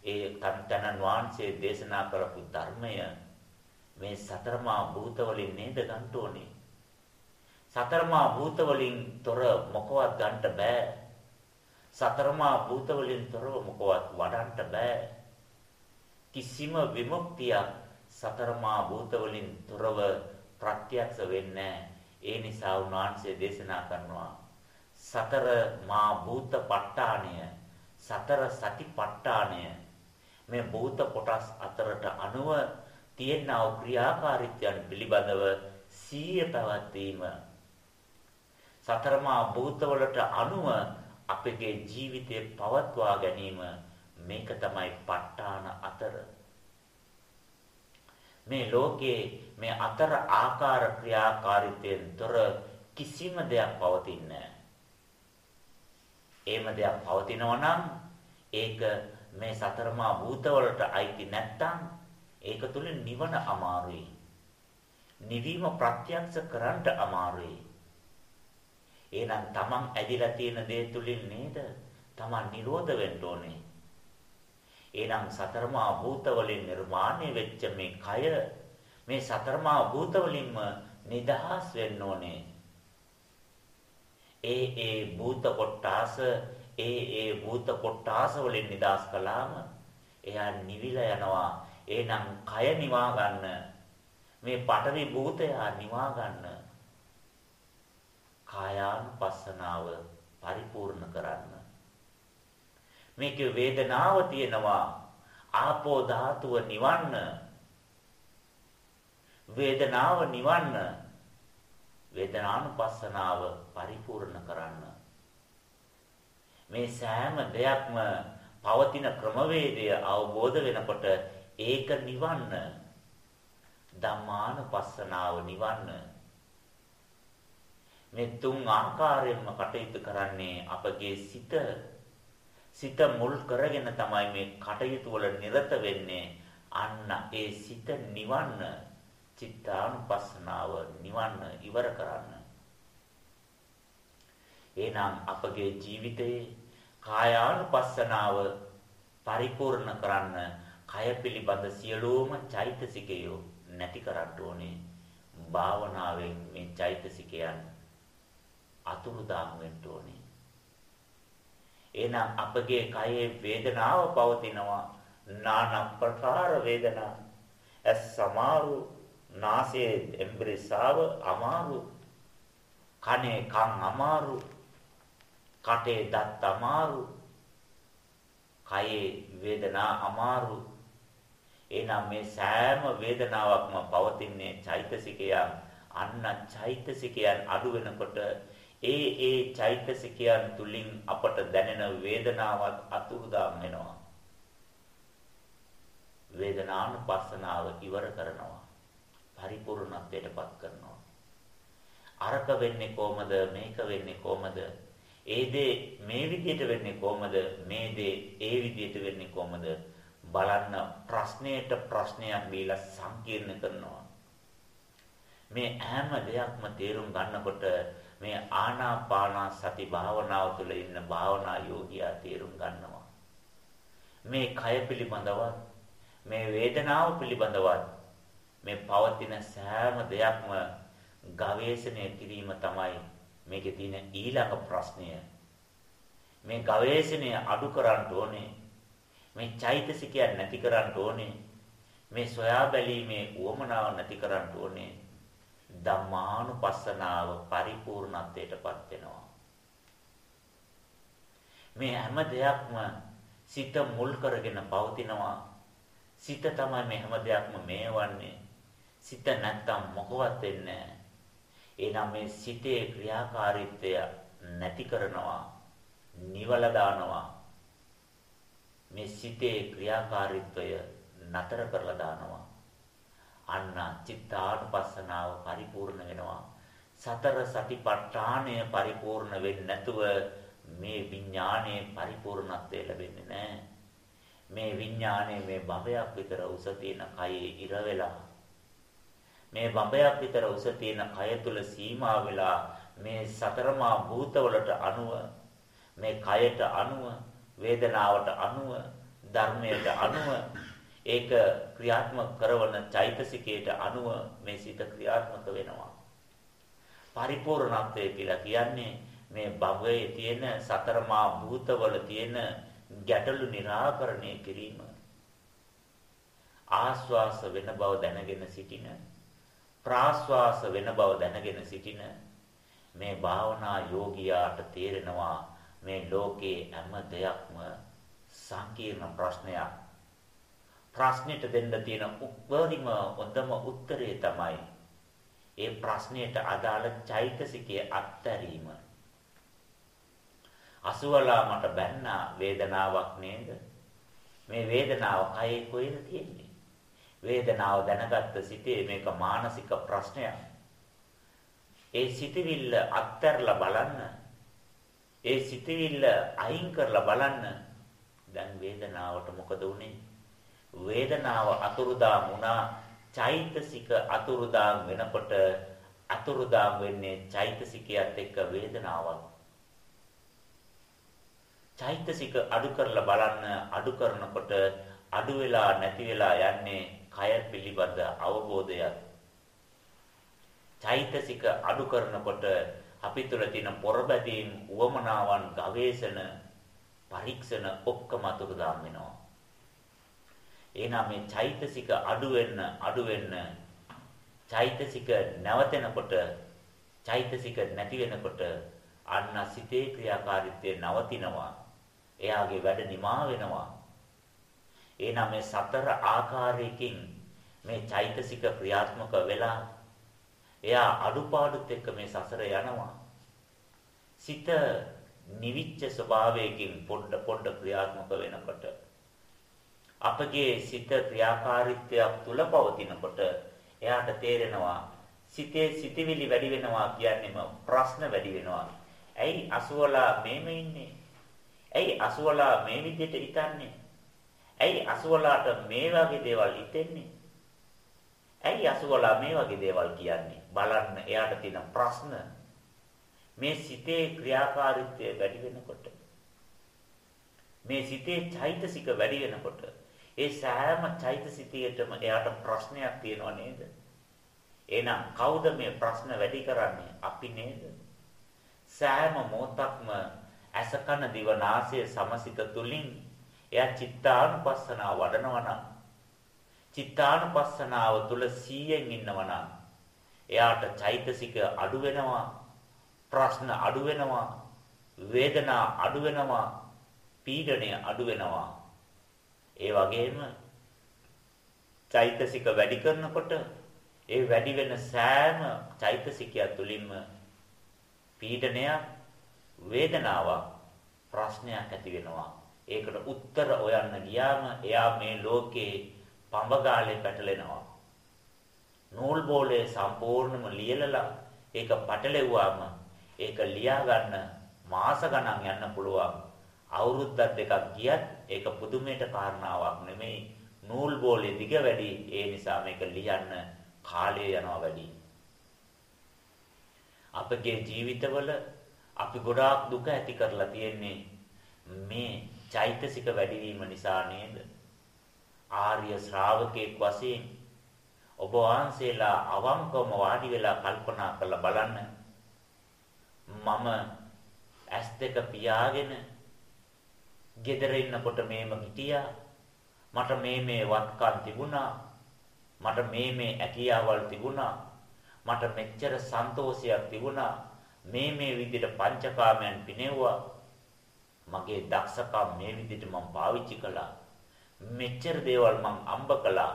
ඒ තන්තනන් වහන්සේ දේශනා කරපු ධර්මය මේ සතරමා භූත වලින් නේද ගන්න ඕනේ. සතරමා භූත වලින් තොර මොකවත් ගන්න බෑ. සතරමා භූත වලින් තොරව මොකවත් වඩන්න බෑ. කිසිම විමුක්තියක් සතරමා භූත වලින් තොරව ප්‍රත්‍යක්ෂ වෙන්නේ ඒ නිසා උන්වහන්සේ දේශනා කරනවා සතර මා භූත ප ဋ ාණය සතර සතිපට්ඨානය මේ භූත කොටස් අතරට අනුව තියෙනා වූ ක්‍රියාකාරීත්වයන් පිළිබඳව සීය පැවැත්වීම. සතරමා භූතවලට අනුව අපගේ ජීවිතය පවත්වා ගැනීම මේක තමයි ප ဋ ාණ අතර. මේ ලෝකයේ මේ අතර ආකාර ක්‍රියාකාරීත්වයෙන් තොර කිසිම දෙයක් පවතින්නේ එහෙම දෙයක් පවතිනවා නම් ඒක මේ සතරමා භූතවලට අයිති නැත්තම් ඒක තුල නිවන අමාරුයි. නිවීම ප්‍රත්‍යක්ෂ කරන්න අමාරුයි. එහෙනම් තමන් ඇදිලා තියෙන දේ තුලින් නේද තමන් නිරෝධ වෙන්න ඕනේ. එහෙනම් සතරමා භූත වලින් නිර්මාණය වෙච්ච මේ කය මේ සතරමා භූත වලින්ම නිදහස් වෙන්න ඕනේ. ඒ ඒ භූත කොටාස ඒ ඒ භූත කොටාස වලින් නිදහස් කළාම එයා නිවිලා යනවා. එහෙනම් කය නිවා ගන්න. මේ පඨවි භූතය නිවා ගන්න. කායානුපස්සනාව පරිපූර්ණ කරන්න. මේකේ වේදනාව තියෙනවා. ආපෝ ධාතුව නිවන්න. වේදනාව නිවන්න. වේදනානුපස්සනාව පරිපූර්ණ කරන්න. මේ සෑම දෙයක්ම පවතින ක්‍රමවේදය අවබෝධ වෙනකොට ඒක නිවන්න. ධම්මානුපස්සනාව නිවන්න. මේ තුන් ආකාරයෙන්ම කටයුතු කරන්නේ අපගේ සිත. සිත මුල් කරගෙන තමයි මේ කටයුතු වල නිරත වෙන්නේ. අන්න ඒ සිත නිවන්න. චිත්තානුපස්සනාව නිවන්න ඉවර කරන්න. එහෙනම් අපගේ ජීවිතයේ කායානුපස්සනාව පරිපූර්ණ කරන්න කය පිළිබඳ සියලුම චෛතසිකයෝ නැති කරන්න ඕනේ. භාවනාවෙන් මේ චෛතසිකයන් අතුරුදාම් වෙන්න ඕනේ. එහෙනම් අපගේ කයේ වේදනාව පවතිනවා. নানা ප්‍රකාර වේදනා. ඇස් සමාරු නාසයේ එම්බ්‍රේසාව අමාරු කනේ කන් අමාරු කටේ දත් අමාරු කයේ වේදනා අමාරු එහෙනම් මේ සෑම වේදනාවක්ම පවතින්නේ චෛතසිකයන් අන්න චෛතසිකයන් අඩු වෙනකොට ඒ ඒ චෛතසිකයන් තුලින් අපට දැනෙන වේදනාවත් අතුරුදාම් වෙනවා. වේදනානුපස්සනාව ඉවර කරනවා. පරිපූර්ණත්වයටපත් කරනවා. අරක වෙන්නේ කොහමද මේක වෙන්නේ කොහමද? ඒ දේ මේ විදිහට වෙන්නේ කොහමද? මේ දේ ඒ විදිහට වෙන්නේ කොහමද? බලන්න ප්‍රශ්නයට ප්‍රශ්නයක් දීලා සංකීර්ණ කරනවා. මේ හැම දෙයක්ම තේරුම් ගන්නකොට මේ ආනාපාන සති භාවනාව තුළ ඉන්න භාවනා යෝගියා තේරුම් ගන්නවා. මේ කය පිළිබඳවත් මේ වේදනාව පිළිබඳවත් මේ පවතින සෑම දෙයක්ම ගවේෂණය කිරීම තමයි මේකේ තියෙන ඊළඟ ප්‍රශ්නය. මේ ගවේෂණය අඩු කරන්න ඕනේ. මේ චෛතසිකයන් නැති කරන්න ඕනේ. මේ සොයා බැලීමේ උවමනාව නැති කරන්න ඕනේ. ධම්මානුපස්සනාව පරිපූර්ණත්වයටපත් වෙනවා. මේ හැම දෙයක්ම සිත මුල් කරගෙන පවතිනවා. සිත තමයි මේ හැම දෙයක්ම මේවන්නේ. සිත නැත්තම් මොකවත් වෙන්නේ නැහැ. එනම් මේ සිතේ ක්‍රියාකාරීත්වය නැති කරනවා. නිවල දානවා. මේ සිතේ ක්‍රියාකාරීත්වය නතර කරලා දානවා. අන්න චිත්තානුපස්සනාව පරිපූර්ණ වෙනවා. සතර සතිපට්ඨානය පරිපූර්ණ වෙන්නේ නැතුව මේ විඥානයේ පරිපූර්ණත්වය ලැබෙන්නේ නැහැ. මේ විඥානයේ මේ බඹයක් විතර උස තියෙන කයේ ඉර වෙලා මේ බඹයක් විතර උස තියෙන කය තුල සීමා වෙලා මේ සතරමා භූතවලට අනුව මේ කයට අනුව වේදනාවට අනුව ධර්මයට අනුව ඒක ක්‍රියාත්මක කරන චෛතසිකයට අනුව මේ සිත ක්‍රියාත්මක වෙනවා. පරිපූර්ණත්වය කියලා කියන්නේ මේ භවයේ තියෙන සතරමා භූතවල තියෙන ගැටලු निराකරණය කිරීම. ආස්වාස වෙන බව දැනගෙන සිටින ප්‍රාශ්වාස වෙන බව දැනගෙන සිටින මේ භාවනා යෝගියාට තේරෙනවා මේ ලෝකේ හැම දෙයක්ම සංකීර්ණ ප්‍රශ්නයක්. ප්‍රශ්නෙට දෙන්න තියෙන උපරිම හොඳම උත්තරේ තමයි ඒ ප්‍රශ්නයට අදාළ චෛතසිකයේ අත්තරීම. අසුවලා මට බැන්නා වේදනාවක් නේද? මේ වේදනාව කයේ කොහෙද තියෙන්නේ? වේදනාව දැනගත්ත සිටේ මේක මානසික ප්‍රශ්නයක්. ඒ සිතවිල්ල අත්හැරලා බලන්න. ඒ සිතවිල්ල අයින් කරලා බලන්න. දැන් වේදනාවට මොකද වුනේ? වේදනාව අතුරුදාම් වුණා. චෛතසික අතුරුදාම් වෙනකොට අතුරුදාම් වෙන්නේ චෛතසිකයත් එක්ක වේදනාවක්. චෛතසික අඩු කරලා බලන්න අඩු කරනකොට අඩු වෙලා නැති වෙලා යන්නේ කය පිළිබඳ අවබෝධයත් චෛතසික අඩු කරනකොට අපි තුළ තියෙන පොරබැදීම් උවමනාවන් ගවේෂණ පරීක්ෂණ ඔක්කොම අතුරුදාම් වෙනවා එහෙනම් මේ චෛතසික අඩු වෙන්න අඩු වෙන්න චෛතසික නැවතෙනකොට චෛතසික නැති වෙනකොට අන්න සිතේ ක්‍රියාකාරීත්වය නවතිනවා එයාගේ වැඩ නිමා වෙනවා. එහෙනම් මේ සතර ආකාරයකින් මේ චෛතසික ක්‍රියාත්මක වෙලා එයා අඩුපාඩුත් එක්ක මේ සසර යනවා. සිත නිවිච්ච ස්වභාවයකින් පොඩ පොඩ ක්‍රියාත්මක වෙනකොට අපගේ සිත ක්‍රියාකාරීත්වයක් තුල පවතිනකොට එයාට තේරෙනවා සිතේ සිටිවිලි වැඩි වෙනවා කියන්නේම ප්‍රශ්න වැඩි වෙනවා. ඇයි අසුවලා මේම ඉන්නේ? ඇයි අසුවලා මේ විදිහට හිතන්නේ? ඇයි අසුවලාට මේ වගේ දේවල් හිතෙන්නේ? ඇයි අසුවලා මේ වගේ දේවල් කියන්නේ? බලන්න එයාට තියෙන ප්‍රශ්න මේ සිතේ ක්‍රියාකාරීත්වය වැඩි වෙනකොට මේ සිතේ චෛතසික වැඩි වෙනකොට ඒ සෑම චෛතසිකයකටම එයාට ප්‍රශ්නයක් තියෙනව නේද? එහෙනම් කවුද මේ ප්‍රශ්න වැඩි කරන්නේ? අපි නේද? සෑම මොහොතක්ම ඇස කන දිව නාසය සමසිත තුලින් එයා චිත්තානුපස්සනාව වඩනවා නම් චිත්තානුපස්සනාව තුල 100න් ඉන්නවා නම් එයාට චෛතසික අඩු වෙනවා ප්‍රශ්න අඩු වෙනවා වේදනා අඩු වෙනවා පීඩණය අඩු වෙනවා ඒ වගේම චෛතසික වැඩි කරනකොට ඒ වැඩි වෙන සෑම චෛතසිකය තුලින්ම පීඩනයක් වේදනාවක් ප්‍රශ්නයක් ඇති වෙනවා. ඒකට උත්තර හොයන්න ගියාම එයා මේ ලෝකේ පඹගාලේ පැටලෙනවා. නූල් බෝලේ සම්පූර්ණම ලියලලා ඒක පටලෙව්වාම ඒක ලියා ගන්න මාස ගණන් යන්න පුළුවන්. අවුරුද්දක් දෙකක් ගියත් ඒක පුදුමයට කාරණාවක් නෙමෙයි. නූල් බෝලේ දිග වැඩි. ඒ නිසා මේක ලියන්න කාලය යනවා වැඩි. අපගේ ජීවිතවල අපි ගොඩාක් දුක ඇති කරලා තියෙන්නේ මේ චෛතසික වැඩිවීම නිසා නේද? ආර්ය ශ්‍රාවකෙක් වශයෙන් ඔබ වහන්සේලා අවංකවම වාඩි වෙලා කල්පනා කරලා බලන්න. මම ඇස් දෙක පියාගෙන ගෙදර ඉන්නකොට මේම හිටියා. මට මේ මේ වත්කම් තිබුණා. මට මේ මේ ඇකියාවල් තිබුණා. මට මෙච්චර සන්තෝෂයක් තිබුණා. මේ මේ විදිහට පංචකාමයන් පිනෙව්වා මගේ දක්ෂකම් මේ විදිහට මම පාවිච්චි කළා. මෙච්චර දේවල් මම අම්බ කළා.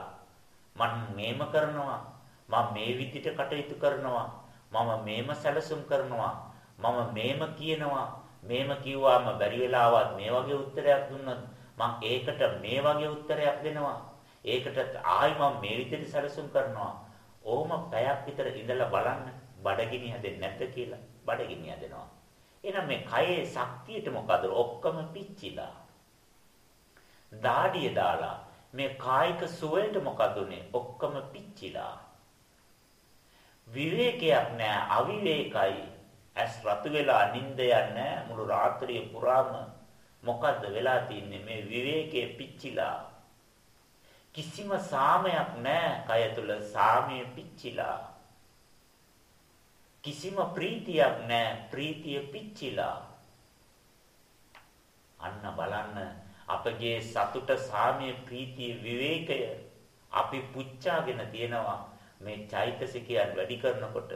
මම මේම කරනවා. මම මේ විදිහට කටයුතු කරනවා. මම මේම සැලසුම් කරනවා. මම මේම කියනවා. මේම කිව්වාම බැරි වෙලාවත් මේ වගේ උත්තරයක් දුන්නොත් මම ඒකට මේ වගේ උත්තරයක් දෙනවා. ඒකට ආයි මම මේ විදිහට සැලසුම් කරනවා. ඕම පැයක් විතර ඉඳලා බලන්න බඩගිනි හැදෙන්නේ නැද්ද කියලා බඩගිනි හැදෙනවා. එහෙනම් මේ කයේ ශක්තියට මොකද ඔක්කොම පිච්චිලා. දාඩිය දාලා මේ කායික සුවයට මොකද උනේ ඔක්කොම පිච්චිලා. විවේකයක් නැහැ අවිවේකයි. ඇස් රතු වෙලා නිින්ද යන්නේ මුළු රාත්‍රිය පුරාම මොකද්ද වෙලා තින්නේ මේ විවේකයේ පිච්චිලා. කිසිම සාමයක් නැහැ කය තුල සාමයේ පිච්චිලා. කිසිම ප්‍රීතියක් නැහැ ප්‍රීතිය පිච්චිලා අන්න බලන්න අපගේ සතුට සාමයේ ප්‍රීතිය විවේකය අපි පුච්චාගෙන තියෙනවා මේ චෛතසිකයන් වැඩි කරනකොට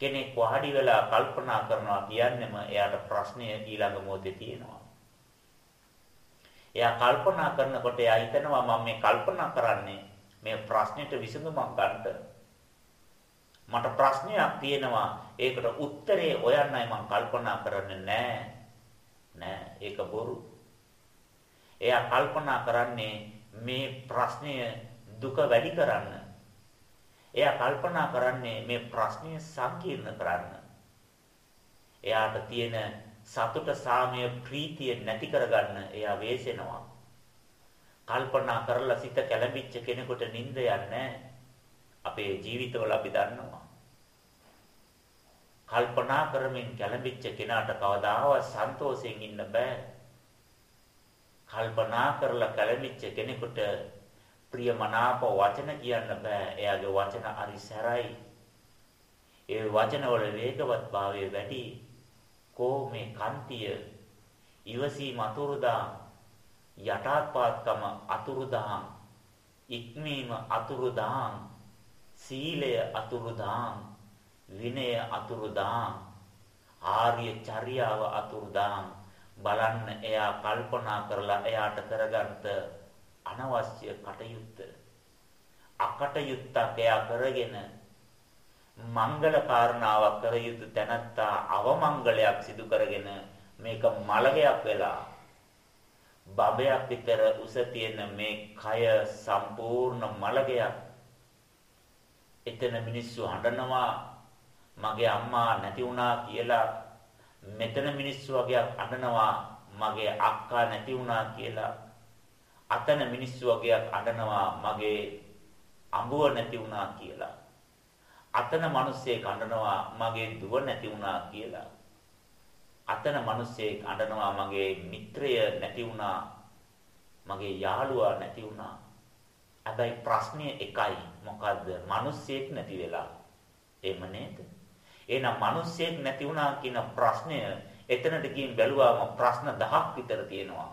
කෙනෙක් වාඩි වෙලා කල්පනා කරනවා කියන්නේම එයාට ප්‍රශ්නය ඊළඟ මොහොතේ තියෙනවා. එයා කල්පනා කරනකොට එයා හිතනවා මම මේ කල්පනා කරන්නේ මේ ප්‍රශ්නෙට විසඳුමක් ගන්න. මට ප්‍රශ්නයක් තියෙනවා ඒකට උත්තරේ හොයන්නයි මම කල්පනා කරන්නේ නෑ. නෑ ඒක බොරු. එයා කල්පනා කරන්නේ මේ ප්‍රශ්නය දුක වැඩි කරන්න. එයා කල්පනා කරන්නේ මේ ප්‍රශ්නය සංකීර්ණ කරන්න. එයාට තියෙන සතුට සාමය ප්‍රීතිය නැති කරගන්න එයා වෙසෙනවා. කල්පනා කරලා සිත කැළඹිච්ච කෙනෙකුට නිින්ද යන්නේ අපේ ජීවිතවල අපි දන්නවා. කල්පනා කරමින් කැළඹිච්ච කෙනාට කවදාවත් සන්තෝෂයෙන් ඉන්න බෑ. කල්පනා කරලා කැළඹිච්ච කෙනෙකුට ප්‍රියමනාප වචන කියන්න බෑ. එයාගේ වචන අරි සැරයි. ඒ වචනවල වේගවත්භාවය වැඩි. කෝ මේ කන්තිය ඉවසීම අතුරුදා යටාත්පාත්කම අතුරුදා ඉක්මීම අතුරුදා සීලය අතුරුදා විනය අතුරුදා ආර්ය චර්යාව අතුරුදා බලන්න එයා කල්පනා කරලා එයාට කරගන්න අනවශ්‍ය කටයුත්ත. අකටයුත්තක් එයා කරගෙන මංගල කාරණාවක් කර යුතු තැනත්තා අවමංගලයක් සිදු කරගෙන මේක මලගයක් වෙලා බබයක් විතර උස තියෙන මේ කය සම්පූර්ණ මලගයක් එතන මිනිස්සු හඬනවා මගේ අම්මා නැති වුණා කියලා මෙතන මිනිස්සු වගේ අඬනවා මගේ අක්කා නැති වුණා කියලා අතන මිනිස්සු වගේක් අඬනවා මගේ අඹුව නැති වුණා කියලා. අතන මිනිස්සෙක් අඬනවා මගේ දුව නැති වුණා කියලා. අතන මිනිස්සෙක් අඬනවා මගේ මිත්‍රය නැති වුණා. මගේ යාළුවා නැති වුණා. හැබැයි ප්‍රශ්නේ එකයි. මොකද්ද? මිනිස්සෙක් නැති වෙලා. එහෙම නේද? එහෙනම් මිනිස්සෙක් නැති වුණා කියන ප්‍රශ්නය එතනට ගිහින් බැලුවාම ප්‍රශ්න 10ක් විතර තියෙනවා.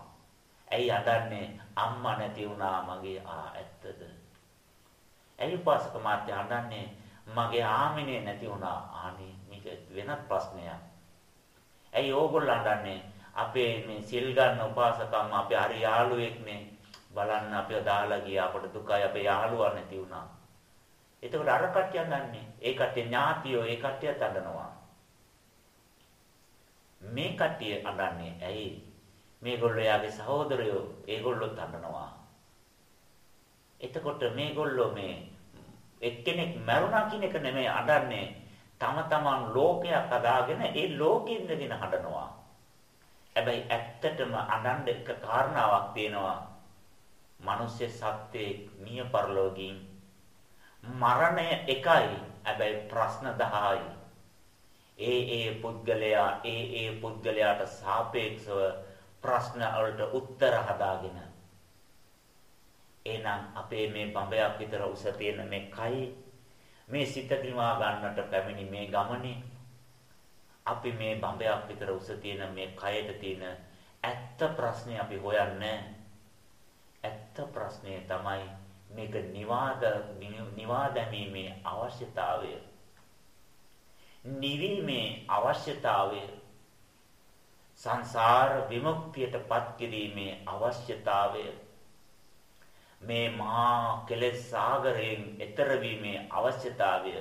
ඇයි අඬන්නේ? අම්මා නැති වුණා මගේ ආ ඇත්තද? ඇයි පාසක මාත්‍ය අඬන්නේ? මගේ ආමිනේ නැති වුණා. ආනේ මේක වෙනත් ප්‍රශ්නයක්. ඇයි ඕගොල්ලෝ අඬන්නේ? අපේ මේ සිල් ගන්න උපාසකම් අපේ හරි යාළුවෙක්නේ. බලන්න අපිව දාලා ගියා අපට දුකයි අපේ යාළුවා නැති වුණා. එතකොට අර කට්ටිය අඬන්නේ. ඒ කට්ටිය ඥාතියෝ ඒ කට්ටියත් අඬනවා. මේ කට්ටිය අඬන්නේ ඇයි? මේගොල්ලෝ යාගේ සහෝදරයෝ ඒගොල්ලොත් අඬනවා. එතකොට මේගොල්ලෝ මේ එක්කෙනෙක් මරුණා කියන එක නෙමෙයි අඬන්නේ. තම තමන් ලෝකයක් අදාගෙන ඒ ලෝකෙ ඉඳගෙන හඬනවා. හැබැයි ඇත්තටම අඬන්න එක කාරණාවක් තියෙනවා. මිනිස්සු සත්‍යයේ මිය පරලෝකීන් මරණය එකයි. හැබැයි ප්‍රශ්න 10යි. ඒ ඒ පුද්ගලයා ඒ ඒ පුද්ගලයාට සාපේක්ෂව ප්‍රශ්න වලට උත්තර හදාගෙන එහෙනම් අපේ මේ බඹයක් විතර උස තියෙන මේ කයි මේ සිත දිවා ගන්නට පැමිණි මේ ගමනේ අපි මේ බඹයක් විතර උස තියෙන මේ කයට තියෙන ඇත්ත ප්‍රශ්නේ අපි හොයන්නේ ඇත්ත ප්‍රශ්නේ තමයි මේක නිවාද නිවා දැමීමේ අවශ්‍යතාවය. නිවීමේ අවශ්‍යතාවය සංසාර විමුක්තියටපත් කිරීමේ අවශ්‍යතාවය. මේ මහා කෙලෙස් සාගරයෙන් එතර වීමේ අවශ්‍යතාවය.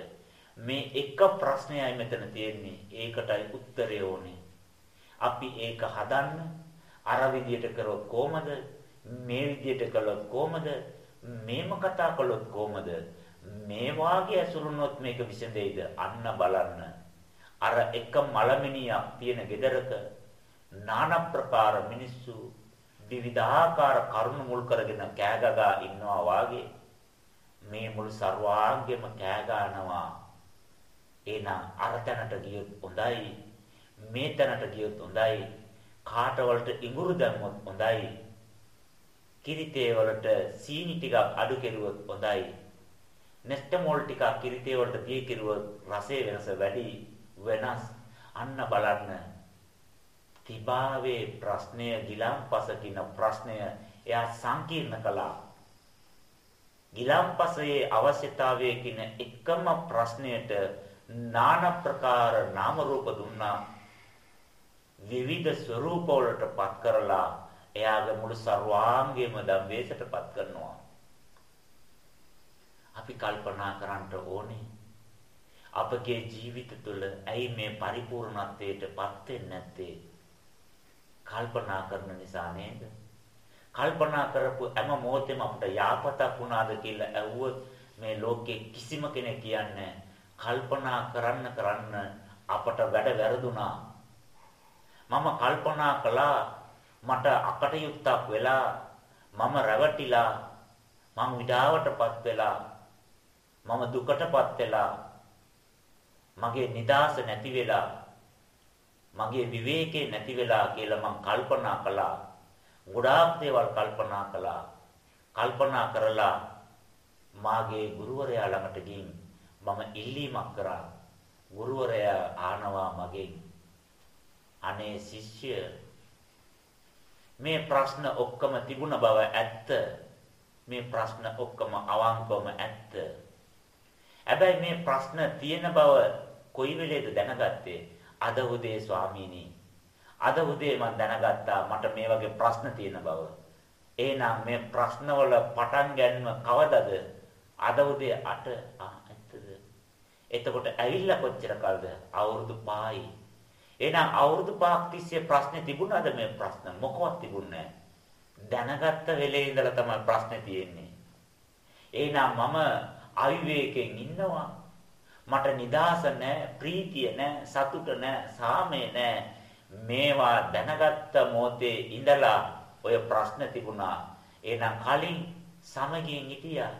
මේ එක ප්‍රශ්නයයි මෙතන තියෙන්නේ. ඒකටයි උත්තරය ඕනේ. අපි ඒක හදන්න අර විදියට කරොත් කොහමද? මේ විදිහට කළොත් කොහමද? මේම කතා කළොත් කොහමද? මේ වාගේ ඇසුරුනොත් මේක විසඳෙයිද? අන්න බලන්න. අර එක මලමිනියක් තියෙන gedaraක নানা ප්‍රකාර මිනිස්සු විවිධාකාර කරුණු මුල් කරගෙන කෑගගා ඉන්නවා වාගේ මේ මුළු ਸਰවාංගෙම කෑගානවා එහෙනම් අර තැනට ගියොත් හොඳයි මේ තැනට ගියොත් හොඳයි කාටවලට ඉඟුරු දැම්මොත් හොඳයි කිරිතේ වලට සීනි ටිකක් අඩු කෙරුවොත් හොඳයි. නෙස්ටමෝල් ටිකක් කිරිතේ වලට දී කෙරුවොත් රසයේ වෙනස වැඩි වෙනස්. අන්න බලන්න. තිබාවේ ප්‍රශ්නය ගිලම්පස කියන ප්‍රශ්නය එයා සංකීර්ණ කළා. ගිලම්පසයේ අවශ්‍යතාවය කියන එකම ප්‍රශ්නයට নানা ප්‍රකාර නාම රූප දුන්නා. විවිධ ස්වરૂප වලටපත් කරලා එයාගේ මුළු ਸਰවාංගෙම දම්වේසටපත් කරනවා. අපි කල්පනා කරන්න ඕනේ අපගේ ජීවිත තුළ ඇයි මේ පරිපූර්ණත්වයටපත් වෙන්නේ නැත්තේ? කල්පනා කරන නිසා නේද? කල්පනා කරපු හැම මොහොතෙම අපිට යාපතක් වුණාද කියලා ඇහුවොත් මේ ලෝකේ කිසිම කෙනෙක් කියන්නේ කල්පනා කරන්න කරන්න අපට වැඩ වැරදුනා. මම කල්පනා කළා මට අකටයුත්තක් වෙලා මම රැවටිලා මං විඩාවටපත් වෙලා මම දුකටපත් වෙලා මගේ නිදාස නැති වෙලා මගේ විවේකේ නැති වෙලා කියලා මං කල්පනා කළා. ගොඩාක් දේවල් කල්පනා කළා. කල්පනා කරලා මාගේ ගුරුවරයා ළඟට ගිහින් මම ඉල්ලීමක් කරා. ගුරුවරයා ආනවා මගෙන් අනේ ශිෂ්‍ය මේ ප්‍රශ්න ඔක්කොම තිබුණ බව ඇත්ත. මේ ප්‍රශ්න ඔක්කොම අවංකවම ඇත්ත. හැබැයි මේ ප්‍රශ්න තියෙන බව කොයි වෙලේද දැනගත්තේ? අද උදේ ස්වාමීනි. අද උදේ මම දැනගත්තා මට මේ වගේ ප්‍රශ්න තියෙන බව. එහෙනම් මේ ප්‍රශ්නවල පටන් ගැනීම කවදද? අද උදේ 8 ආ ඇත්තද? එතකොට ඇවිල්ලා කොච්චර කල්ද? අවුරුදු 5යි. එහෙනම් අවුරුදු 5ක් තිස්සේ ප්‍රශ්නේ තිබුණාද මේ ප්‍රශ්න? මොකවත් තිබුණේ දැනගත්ත වෙලේ ඉඳලා තමයි ප්‍රශ්නේ තියෙන්නේ. එහෙනම් මම අවිවේකයෙන් ඉන්නවා. මට නිදාස නැහැ, ප්‍රීතිය නැහැ, සතුට නැහැ, සාමය නැහැ. මේවා දැනගත්ත මොහොතේ ඉඳලා ඔය ප්‍රශ්න තිබුණා. එහෙනම් කලින් සමගියෙන් හිටියා,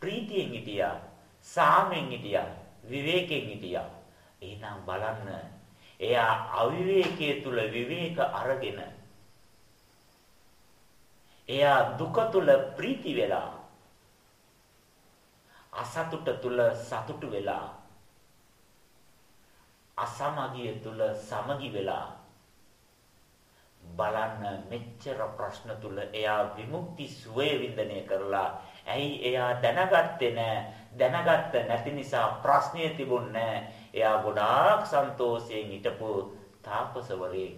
ප්‍රීතියෙන් හිටියා, සාමයෙන් හිටියා, විවේකයෙන් හිටියා. එහෙනම් බලන්න එයා අවිවේකයේ තුල විවේක අරගෙන එයා දුක තුල ප්‍රීති වෙලා අසතුට තුල සතුටු වෙලා අසමගිය තුල සමගි වෙලා බලන්න මෙච්චර ප්‍රශ්න තුල එයා විමුක්ති සුවේ වින්දනය කරලා ඇයි එයා දැනගත්තේ නැහැ දැනගත්ත නැති නිසා ප්‍රශ්නය තිබුණේ එයා ගොඩාක් සන්තෝෂයෙන් හිටපු තාපසවරේ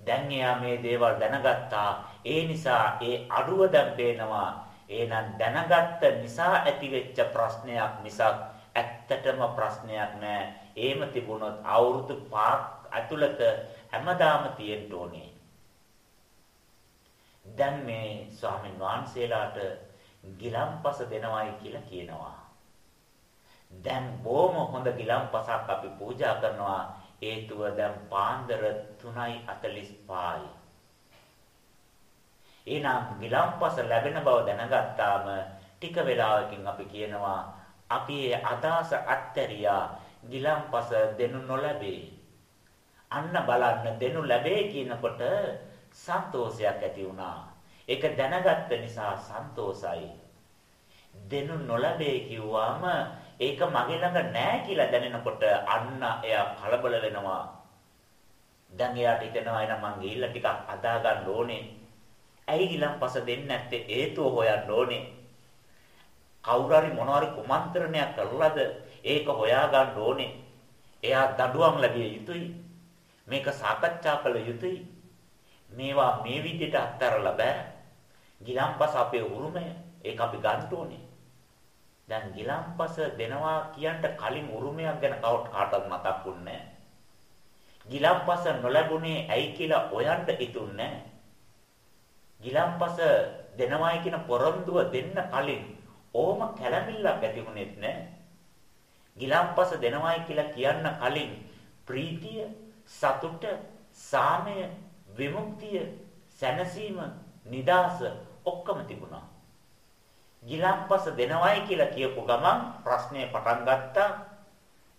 දැන් එයා මේ දේවල් දැනගත්තා ඒ නිසා ඒ අඩුව දැන් පේනවා එහෙනම් දැනගත්ත නිසා ඇතිවෙච්ච ප්‍රශ්නයක් මිසක් ඇත්තටම ප්‍රශ්නයක් නෑ. එහෙම තිබුණොත් අවුරුදු 5ක් ඇතුළත හැමදාම තියෙන්න ඕනේ. දැන් මේ ස්වාමීන් වහන්සේලාට ගිලම්පස දෙනවයි කියලා කියනවා. දැන් බොහොම හොඳ ගිලම්පසක් අපි පූජා කරනවා. හේතුව දැන් පාන්දර 3:45යි. එහෙනම් ගිලම්පස ලැබෙන බව දැනගත්තාම ටික වෙලාවකින් අපි කියනවා අපි ඒ අදාස අත්තරියා ගිලම්පස දෙනු නොලැබේ. අන්න බලන්න දෙනු ලැබේ කියනකොට සන්තෝෂයක් ඇති වුණා. ඒක දැනගත්ත නිසා සන්තෝසයි. දෙනු නොලැබේ කිව්වම ඒක මගේ ළඟ නෑ කියලා දැනෙනකොට අන්න එයා කලබල වෙනවා. දැන් එයාට හිතෙනවා එනම් මං ගිහිල්ලා ටිකක් අදා ගන්න ඕනේ. ඇයි ගිලම්පස දෙන්නේ නැත්තේ හේතුව හොයන්න ඕනේ. කවුරු හරි මොනවාරි කුමන්ත්‍රණයක් කළාද ඒක හොයා ගන්න ඕනේ. එයා දඬුවම් ලැබිය යුතුයි. මේක සාකච්ඡා කළ යුතුයි. මේවා මේ විදිහට අත්හැරලා බෑ. ගිලම්පස අපේ උරුමය. ඒක අපි ගන්න ඕනේ. දැන් ගිලම්පස දෙනවා කියන්න කලින් උරුමයක් ගැන කාටවත් මතක්ුන්නේ නැහැ. ගිලම්පස නොලැබුණේ ඇයි කියලා හොයන්න ඉතුන්නේ නැහැ. ගිලම්පස දෙනවයි කියන පොරොන්දුව දෙන්න කලින් ඕම කැළඹිල්ලක් ඇති වුණෙත් නැහැ. ගිලම්පස දෙනවයි කියලා කියන්න කලින් ප්‍රීතිය, සතුට, සාමය, විමුක්තිය, සැනසීම, නිදාස ඔක්කොම තිබුණා. ගිලම්පස දෙනවයි කියලා කියපු ගමන් ප්‍රශ්නේ පටන් ගත්තා.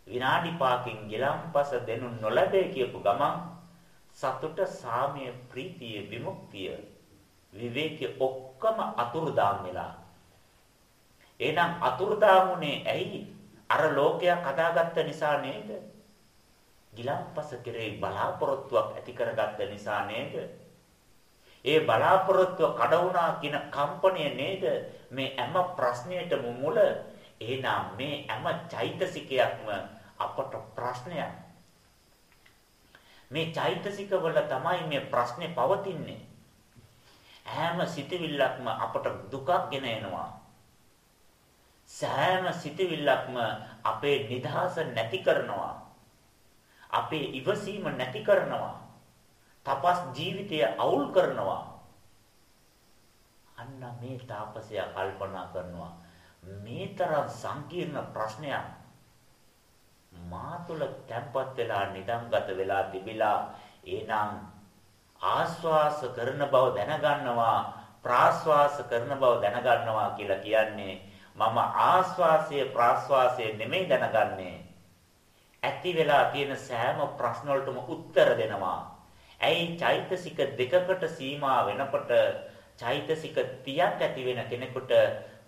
විනාඩි 5කින් ගිලම්පස දෙනු නොලැබේ කියපු ගමන් සතුට, සාමය, ප්‍රීතිය, විමුක්තිය විවේකයේ ඔක්කොම අතුරුදාම් වෙලා. එහෙනම් අතුරුදාම් උනේ ඇයි? අර ලෝකයක් හදාගත්ත නිසා නේද? ගිලම්පස කෙරෙහි බලාපොරොත්තුවක් ඇති කරගත්ත නිසා නේද? ඒ බලාපොරොත්තුව කඩ වුණා කියන කම්පණය නේද මේ හැම ප්‍රශ්නයකටම මුල එහෙනම් මේ හැම චෛතසිකයක්ම අපට ප්‍රශ්නයක්. මේ චෛතසික වල තමයි මේ ප්‍රශ්නේ පවතින්නේ. හැම සිතවිල්ලක්ම අපට දුකක් ගෙන එනවා. සෑම සිතවිල්ලක්ම අපේ නිදහස නැති කරනවා. අපේ ඉවසීම නැති කරනවා. තපස් ජීවිතය අවුල් කරනවා. අන්න මේ තාපසයා කල්පනා කරනවා මේ තරම් සංකීර්ණ ප්‍රශ්නයක් මා තුළ තැම්පත් වෙලා නිදම්ගත වෙලා තිබිලා එනම් ආස්වාස කරන බව දැනගන්නවා ප්‍රාස්වාස කරන බව දැනගන්නවා කියලා කියන්නේ මම ආස්වාසය ප්‍රාස්වාසය නෙමෙයි දැනගන්නේ. ඇති වෙලා තියෙන සෑම ප්‍රශ්න වලටම උත්තර දෙනවා. ඇයි චෛතසික දෙකකට සීමා වෙනකොට චෛතසික 30ක් ඇති වෙන කෙනෙකුට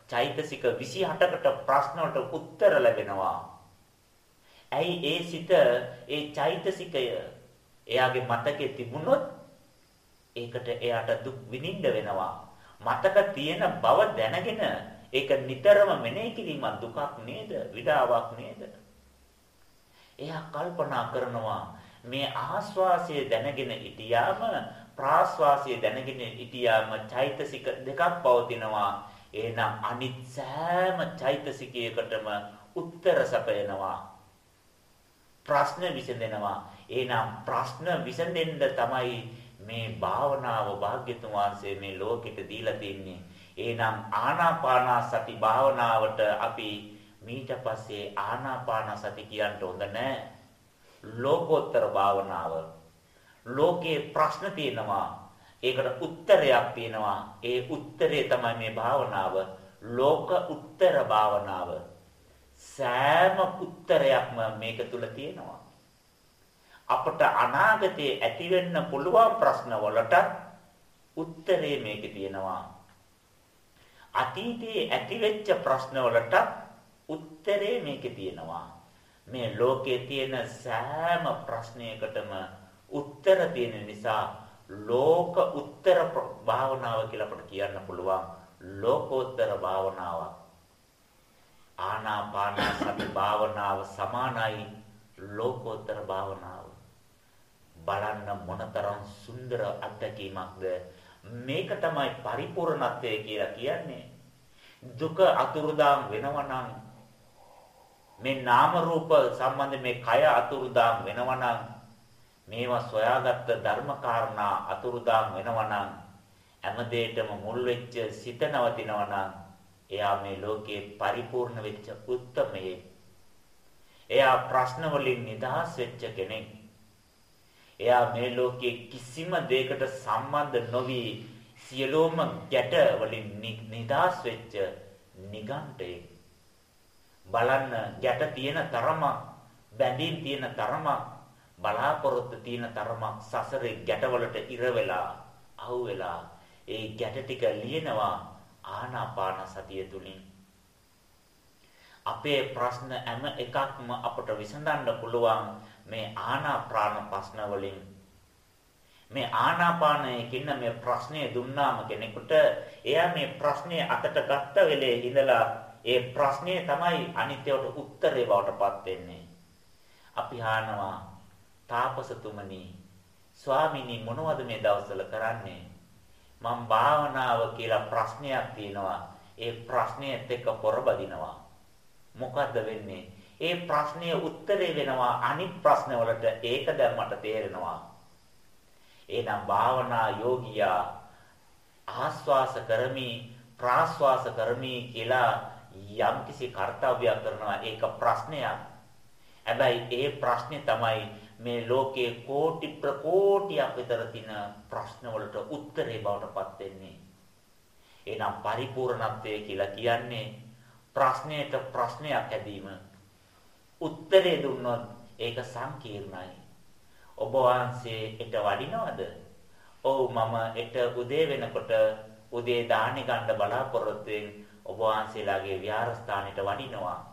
චෛතසික 28කට ප්‍රශ්න වලට උත්තර ලැබෙනවා. ඇයි ඒ සිත ඒ චෛතසිකය එයාගේ මතකේ තිබුණොත් ඒකට එයාට දුක් විඳින්න වෙනවා. මතක තියෙන බව දැනගෙන ඒක නිතරම මෙනෙහි කිරීම දුකක් නේද? විඩාවක් නේද? එයා කල්පනා කරනවා මේ ආස්වාසය දැනගෙන හිටියාම ප්‍රාස්වාසය දැනගෙන හිටියාම චෛතසික දෙකක් පවතිනවා. එහෙනම් අනිත් සෑම චෛතසිකයකටම උත්තර සපයනවා. ප්‍රශ්න විසඳෙනවා. එහෙනම් ප්‍රශ්න විසඳෙන්න තමයි මේ භාවනාව භාග්‍යතුන් වහන්සේ මේ ලෝකෙට දීලා තින්නේ. එහෙනම් ආනාපාන සති භාවනාවට අපි මීට පස්සේ ආනාපාන සති කියන්න හොඳ නැහැ. ලෝකෝත්තර භාවනාව. ලෝකේ ප්‍රශ්න තියෙනවා. ඒකට උත්තරයක් තියෙනවා. ඒ උත්තරේ තමයි මේ භාවනාව. ලෝක උත්තර භාවනාව. සෑම උත්තරයක්ම මේක තුල තියෙනවා. අපට අනාගතයේ ඇතිවෙන්න පුළුවන් ප්‍රශ්න වලට උත්තරේ මේකේ තියෙනවා. අතීතයේ ඇතිවෙච්ච ප්‍රශ්න වලට උත්තරේ මේකේ තියෙනවා. මේ ලෝකයේ තියෙන සෑම ප්‍රශ්නයකටම උත්තර තියෙන නිසා ලෝක උත්තර භාවනාව කියලා අපට කියන්න පුළුවන්. ලෝකෝත්තර භාවනාවක් ආනාපාන සති භාවනාව සමානයි. ලෝකෝත්තර භාවනාව. බලන්න මොනතරම් සුන්දර අත්දැකීමක්ද? මේක තමයි පරිපූර්ණත්වය කියලා කියන්නේ. දුක අතුරුදාම් වෙනවනම් මේ නාම රූප සම්බන්ධ මේ කය අතුරුදාම් වෙනවා මේවා සොයාගත්ත ධර්ම කාරණා අතුරුදාම් වෙනවා හැමදේටම මුල් වෙච්ච සිත නවතිනවා එයා මේ ලෝකේ පරිපූර්ණ වෙච්ච උත්තමයේ. එයා ප්‍රශ්න වලින් නිදහස් වෙච්ච කෙනෙක්. එයා මේ ලෝකයේ කිසිම දෙයකට සම්බන්ධ නොවි සියලුම ගැට වලින් නිදහස් වෙච්ච නිගණ්ඨයෙක්. බලන්න ගැට තියෙන තරමක් බැඳීම් තියෙන තරමක් බලාපොරොත්තු තියෙන තරමක් සසරේ ගැටවලට ඉර වෙලා අහු වෙලා ඒ ගැට ටික ලියනවා ආනාපාන සතිය තුලින් අපේ ප්‍රශ්න හැම එකක්ම අපට විසඳන්න පුළුවන් මේ ආනාපාන ප්‍රශ්න වලින් මේ ආනාපානයකින් මේ ප්‍රශ්නේ දුන්නාම කෙනෙකුට එයා මේ ප්‍රශ්නේ අතට ගත්ත වෙලේ ඉඳලා ඒ ප්‍රශ්නේ තමයි අනිත්‍යවට උත්තරේ බවටපත් වෙන්නේ. අපි අහනවා තාපසතුමනි ස්වාමිනී මොනවද මේ දවස්වල කරන්නේ? මම භාවනාව කියලා ප්‍රශ්නයක් තියෙනවා. ඒ ප්‍රශ්නයත් එක්ක පොරබදිනවා. මොකද්ද වෙන්නේ? ඒ ප්‍රශ්නයේ උත්තරේ වෙනවා අනිත් ප්‍රශ්න වලට. ඒක දැන් මට තේරෙනවා. එහෙනම් භාවනා යෝගියා ආස්වාස කරමි ප්‍රාස්වාස කරමි කියලා යම්කිසි කාර්යයක් කරනවා ඒක ප්‍රශ්නයක්. හැබැයි ඒ ප්‍රශ්නේ තමයි මේ ලෝකයේ කෝටි ප්‍රකෝටියක් විතර තියෙන ප්‍රශ්න වලට උත්තරේ බවට පත් වෙන්නේ. එහෙනම් පරිපූර්ණත්වය කියලා කියන්නේ ප්‍රශ්නයට ප්‍රශ්නයක් ඇදීම. උත්තරේ දුන්නොත් ඒක සංකීර්ණයි. ඔබ වහන්සේ ඊට වඩිනවද? ඔව් මම ඊට උදේ වෙනකොට උදේ දාහනේ ගන්න බලාපොරොත්තු වෙන්නේ ඔබ වහන්සේලාගේ විහාරස්ථානෙට වඩිනවා.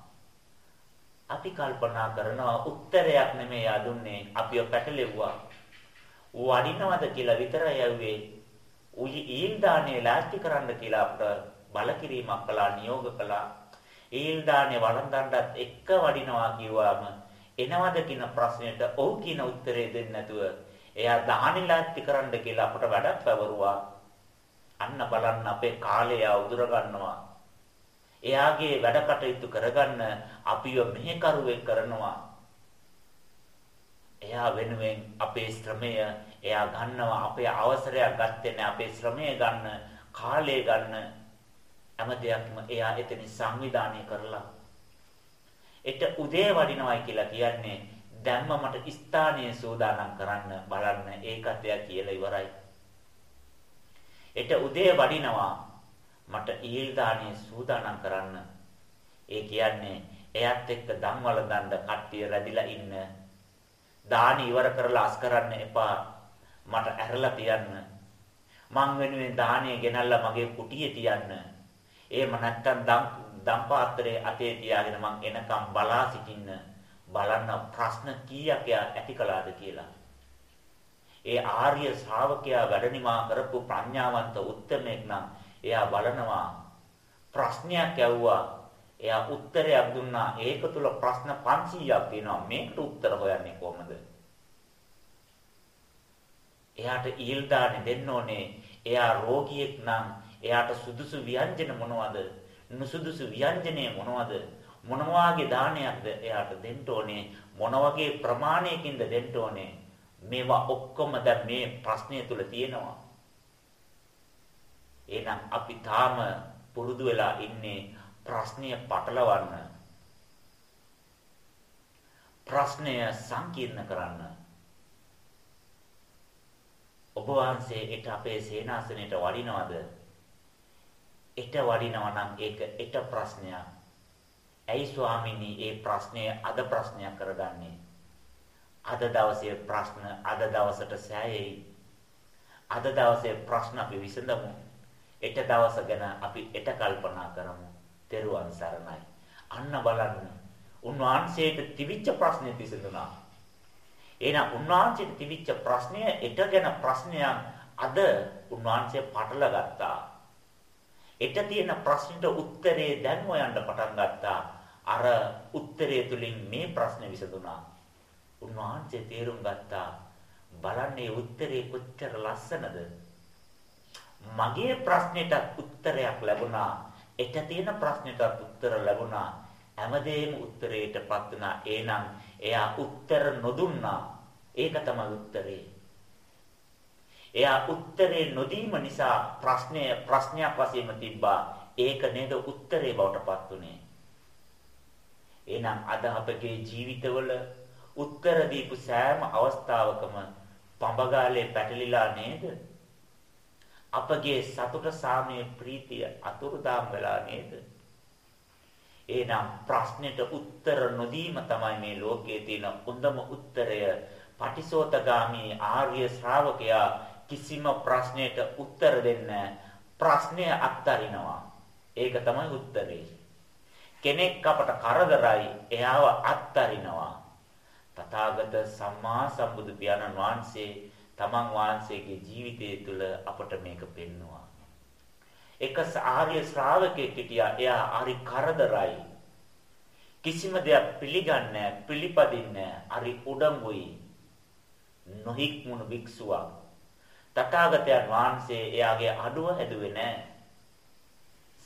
අපි කල්පනා කරනවා උත්තරයක් නෙමෙයි ආදුන්නේ අපිව පැටලෙව්වා. වඩිනවද කියලා විතරයි ඇහුවේ. උයි ඊල් දානේ ලෑස්ති කරන්න කියලා අපිට බල කිරීමක් කළා නියෝග කළා. ඊල් දානේ වළඳන්නත් එක්ක වඩිනවා කිව්වම එනවද කියන ප්‍රශ්නෙට ඔව් කියන උත්තරේ දෙන්නේ නැතුව එයා දානේ ලෑස්ති කරන්න කියලා අපිට වැඩක් පැවරුවා. අන්න බලන්න අපේ කාලය උදුර ගන්නවා. එයාගේ වැඩ කටයුතු කරගන්න අපිව මෙහෙකරුවෙක් කරනවා. එයා වෙනුවෙන් අපේ ශ්‍රමය එයා ගන්නවා අපේ අවසරයක් ගත්තේ නැහැ අපේ ශ්‍රමය ගන්න කාලය ගන්න හැම දෙයක්ම එයා එතන සංවිධානය කරලා එට උදේ වඩිනවයි කියලා කියන්නේ දැම්ම මට ස්ථානීය සූදානම් කරන්න බලන්න ඒකත් එයා කියලා ඉවරයි. එට උදේ වඩිනවා මට ඊල් දාණය සූදානම් කරන්න. ඒ කියන්නේ එයත් එක්ක ධම්වල දණ්ඩ කට්ටිය රැඳිලා ඉන්න. දානි ඉවර කරලා අස් කරන්න එපා. මට ඇරලා තියන්න. මං වෙනුවෙන් දාණය ගෙනල්ලා මගේ කුටියේ තියන්න. එහෙම නැත්තම් දම් පාත්‍රයේ අතේ තියාගෙන මං එනකම් බලා සිටින්න. බලන්න ප්‍රශ්න කීයක් ඇති කළාද කියලා. ඒ ආර්ය ශ්‍රාවකයා වැඩනිමා කරපු ප්‍රඥාවන්ත උත්තමෙක් නම් එයා බලනවා ප්‍රශ්නයක් ඇහුවා එයා උත්තරයක් දුන්නා. ඒක තුල ප්‍රශ්න 500ක් තියෙනවා. මේකට උත්තර හොයන්නේ කොහමද? එයාට ඊල් දාන්නේ දෙන්න ඕනේ. එයා රෝගියෙක් නම් එයාට සුදුසු ව්‍යංජන මොනවද? නුසුදුසු ව්‍යංජනේ මොනවද? මොන වාගේ දානයක්ද එයාට දෙන්න ඕනේ? මොන වගේ ප්‍රමාණයකින්ද දෙන්න ඕනේ? මේවා ඔක්කොම දැන් මේ ප්‍රශ්නය තුල තියෙනවා. එහෙනම් අපි තාම පුරුදු වෙලා ඉන්නේ ප්‍රශ්නය පටලවන්න. ප්‍රශ්නය සංකීර්ණ කරන්න. ඔබ වහන්සේ ඊට අපේ සේනාසනයට වඩිනවද? ඊට වඩිනවා නම් ඒක ඊට ප්‍රශ්නයක්. ඇයි ස්වාමීනි මේ ප්‍රශ්නය අද ප්‍රශ්නයක් කරගන්නේ? අද දවසේ ප්‍රශ්න අද දවසට සෑයෙයි. අද දවසේ ප්‍රශ්න අපි විසඳමු. එක දවස ගැන අපි එට කල්පනා කරමු. තෙරුවන් සරණයි. අන්න බලන්න. උන්වහන්සේට තිබිච්ච ප්‍රශ්නේ විසඳුණා. එහෙනම් උන්වහන්සේට තිබිච්ච ප්‍රශ්නය එට ගැන ප්‍රශ්නයක් අද උන්වහන්සේ පටල ගත්තා. එට තියෙන ප්‍රශ්නෙට උත්තරේ දැන් හොයන්න පටන් ගත්තා. අර උත්තරේ තුලින් මේ ප්‍රශ්නේ විසඳුණා. උන්වහන්සේ තේරුම් ගත්තා බලන්නේ උත්තරේ කොච්චර ලස්සනද මගේ ප්‍රශ්නෙටත් උත්තරයක් ලැබුණා. එට තියෙන ප්‍රශ්නෙටත් උත්තර ලැබුණා. හැමදේම උත්තරයටපත් වුණා. එහෙනම් එයා උත්තර නොදුන්නා. ඒක තමයි උත්තරේ. එයා උත්තරේ නොදීම නිසා ප්‍රශ්නය ප්‍රශ්නයක් වශයෙන්ම තිබ්බා. ඒක නේද උත්තරේ බවටපත් උනේ. එහෙනම් අද අපගේ ජීවිතවල උත්තර දීපු සෑම අවස්ථාවකම පඹගාලේ පැටලිලා නේද? අපගේ සතුට සාමයේ ප්‍රීතිය අතුරුදාම් වෙලා නේද? එහෙනම් ප්‍රශ්නෙට උත්තර නොදීම තමයි මේ ලෝකයේ තියෙන හොඳම උත්තරය. පටිසෝතගාමී ආර්ය ශ්‍රාවකයා කිසිම ප්‍රශ්නයකට උත්තර දෙන්නේ ප්‍රශ්නය අත්හරිනවා. ඒක තමයි උත්තරේ. කෙනෙක් අපට කරදරයි එයාව අත්හරිනවා. තථාගත සම්මා සම්බුදු පියාණන් වහන්සේ තමන් වහන්සේගේ ජීවිතය තුළ අපට මේක පෙන්නවා. එක ආර්ය ශ්‍රාවකෙක් හිටියා එයා හරි කරදරයි. කිසිම දෙයක් පිළිගන්නේ පිළිපදින්නේ හරි උඩඟුයි. නොහික්මුණු භික්ෂුවක්. තථාගතයන් වහන්සේ එයාගේ අඩුව හැදුවේ නැහැ.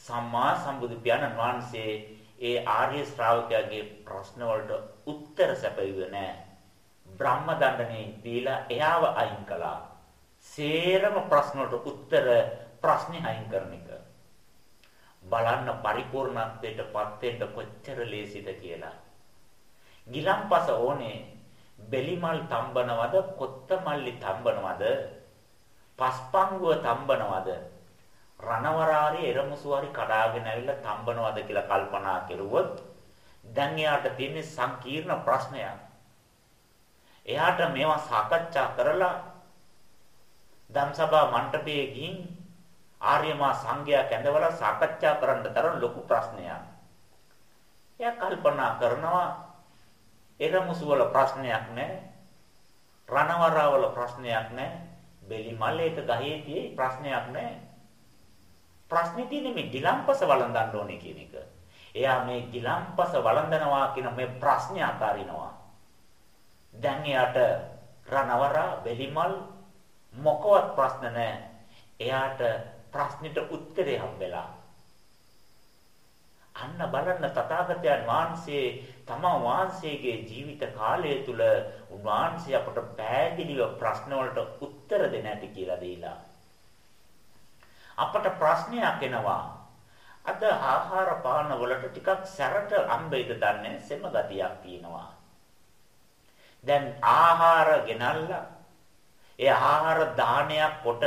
සම්මා සම්බුදු පියාණන් වහන්සේ ඒ ආර්ය ශ්‍රාවකයාගේ ප්‍රශ්න වලට උත්තර සැපයුවේ නැහැ. බ්‍රහ්ම දණ්ඩනේ දීලා එයාව අයින් කළා. සේරම ප්‍රශ්න වලට උත්තර ප්‍රශ්නේ අයින් කරන එක. බලන්න පරිපූර්ණත්වයටපත් වෙන්න කොච්චර ලේසිද කියලා. ගිලම්පස ඕනේ බෙලිමල් තම්බනවද කොත්ත මල්ලි තම්බනවද පස්පංගුව තම්බනවද රණවරාරි එරමුසුවාරි කඩාගෙන ඇවිල්ලා තම්බනවද කියලා කල්පනා කෙරුවොත් දැන් එයාට තියෙන සංකීර්ණ ප්‍රශ්නයක් එයාට මේවා සාකච්ඡා කරලා ධම්සභා මණ්ඩපයේ ගිහින් ආර්යමා සංඝයා කැඳවලා සාකච්ඡා කරන්න තරම් ලොකු ප්‍රශ්නයක්. එයා කල්පනා කරනවා එරමුසු වල ප්‍රශ්නයක් නැහැ. රණවරාවල ප්‍රශ්නයක් නැහැ. බෙලි මල් ඒක ගහේ තියෙයි ප්‍රශ්නයක් නැහැ. ප්‍රශ්නේ තියෙන්නේ මේ ගිලම්පස වළඳන්න ඕනේ කියන එක. එයා මේ ගිලම්පස වළඳනවා කියන මේ ප්‍රශ්නේ අතාරිනවා. දැන් එයාට රණවර බෙලිමල් මොකවත් ප්‍රශ්න නැහැ. එයාට ප්‍රශ්නෙට උත්තරේ හම්බෙලා. අන්න බලන්න තථාගතයන් වහන්සේ තමා වහන්සේගේ ජීවිත කාලය තුල උන්වහන්සේ අපට පැහැදිලිව ප්‍රශ්න වලට උත්තර දෙන්න ඇති කියලා දීලා. අපට ප්‍රශ්නයක් එනවා. අද ආහාර පාන වලට ටිකක් සැරට අම්බෙයිද දන්නේ සෙම ගතියක් තියෙනවා. දැන් ආහාර ගෙනල්ලා ඒ ආහාර දානයක් කොට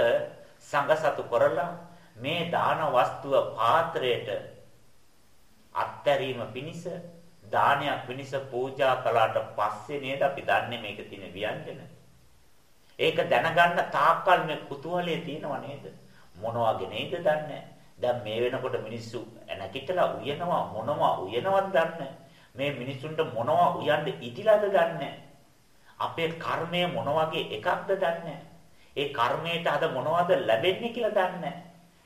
සංගසතු කරලා මේ දාන වස්තුව පාත්‍රයට අත්තරීම පිණිස දානයක් පිණිස පූජා කළාට පස්සේ නේද අපි දන්නේ මේක තියෙන ව්‍යංජන. ඒක දැනගන්න තාක්කල් මේ කුතුහලයේ තියෙනව නේද? මොනවාගේ නේද දන්නේ. දැන් මේ වෙනකොට මිනිස්සු නැකිටලා උයනවා මොනවා උයනවද දන්නේ. මේ මිනිසුන්ට මොනවා උයන්න ඉතිලාද දන්නේ. අපේ කර්මය මොන වගේ එකක්ද දන්නේ ඒ කර්මයට අද මොනවද ලැබෙන්නේ කියලා දන්නේ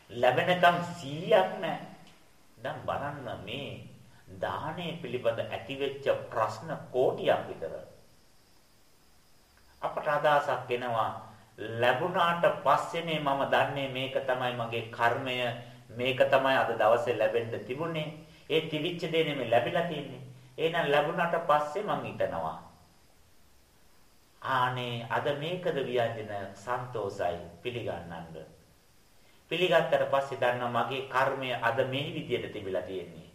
ලැබෙනකම් 100ක් නැහැ. දැන් බලන්න මේ දාහනේ පිළිබඳ ඇතිවෙච්ච ප්‍රශ්න කෝටියක් විතර. අපට අදහසක් එනවා ලැබුණාට පස්සේනේ මම දන්නේ මේක තමයි මගේ කර්මය මේක තමයි අද දවසේ ලැබෙන්න තිබුණේ. ඒ තිබිච්ච දේ නෙමෙයි ලැබිලා තියෙන්නේ. එහෙනම් ලැබුණාට පස්සේ මං හිතනවා ආනේ අද මේකද ව්‍යංජන සන්තෝසයි පිළිගන්නන්න. පිළිගත්තට පස්සේ දන්නවා මගේ කර්මය අද මේ විදියට තිබිලා තියෙන්නේ.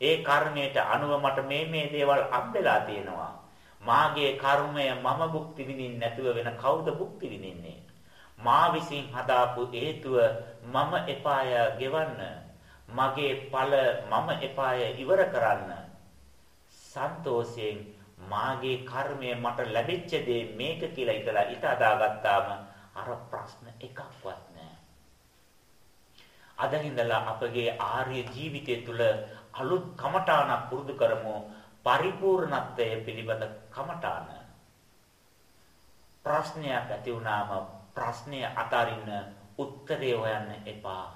ඒ කර්මයට අනුව මට මේ මේ දේවල් අම්බෙලා තියෙනවා. මාගේ කර්මය මම භුක්ති විඳින්නේ නැතුව වෙන කවුද භුක්ති විඳින්නේ? මා විසින් හදාපු හේතුව මම එපාය ගෙවන්න. මගේ ඵල මම එපාය ඉවර කරන්න. සන්තෝෂයෙන් මාගේ කර්මය මට ලැබිච්ච දේ මේක කියලා හිතලා හිත අදාගත්තාම අර ප්‍රශ්න එකක්වත් නැහැ. අද ඉඳලා අපගේ ආර්ය ජීවිතය තුළ අලුත් කමඨාණක් පුරුදු කරමු පරිපූර්ණත්වය පිළිබඳ කමඨාන. ප්‍රශ්නයක් ඇති වුණාම ප්‍රශ්නය අතාරින්න උත්තරේ හොයන්න එපා.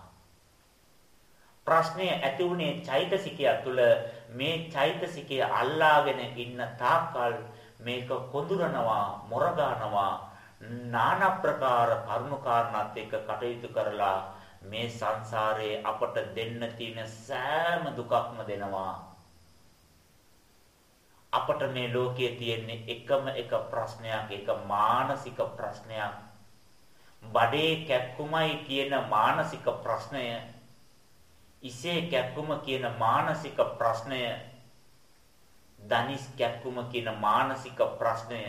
ප්‍රශ්නය ඇති වුණේ චෛතසිකය තුළ මේ චෛතසිකය අල්ලාගෙන ඉන්න තාක්කල් මේක කොඳුරනවා මොරගානවා নানা ප්‍රකාර කරුණු කාරණාත් එක්ක කටයුතු කරලා මේ සංසාරේ අපට දෙන්න තියෙන සෑම දුකක්ම දෙනවා. අපට මේ ලෝකයේ තියෙන එකම එක ප්‍රශ්නයක් ඒක මානසික ප්‍රශ්නයක්. බඩේ කැක්කුමයි කියන මානසික ප්‍රශ්නය ඉසේ කැක්කුම කියන මානසික ප්‍රශ්නය දනිස් කැක්කුම කියන මානසික ප්‍රශ්නය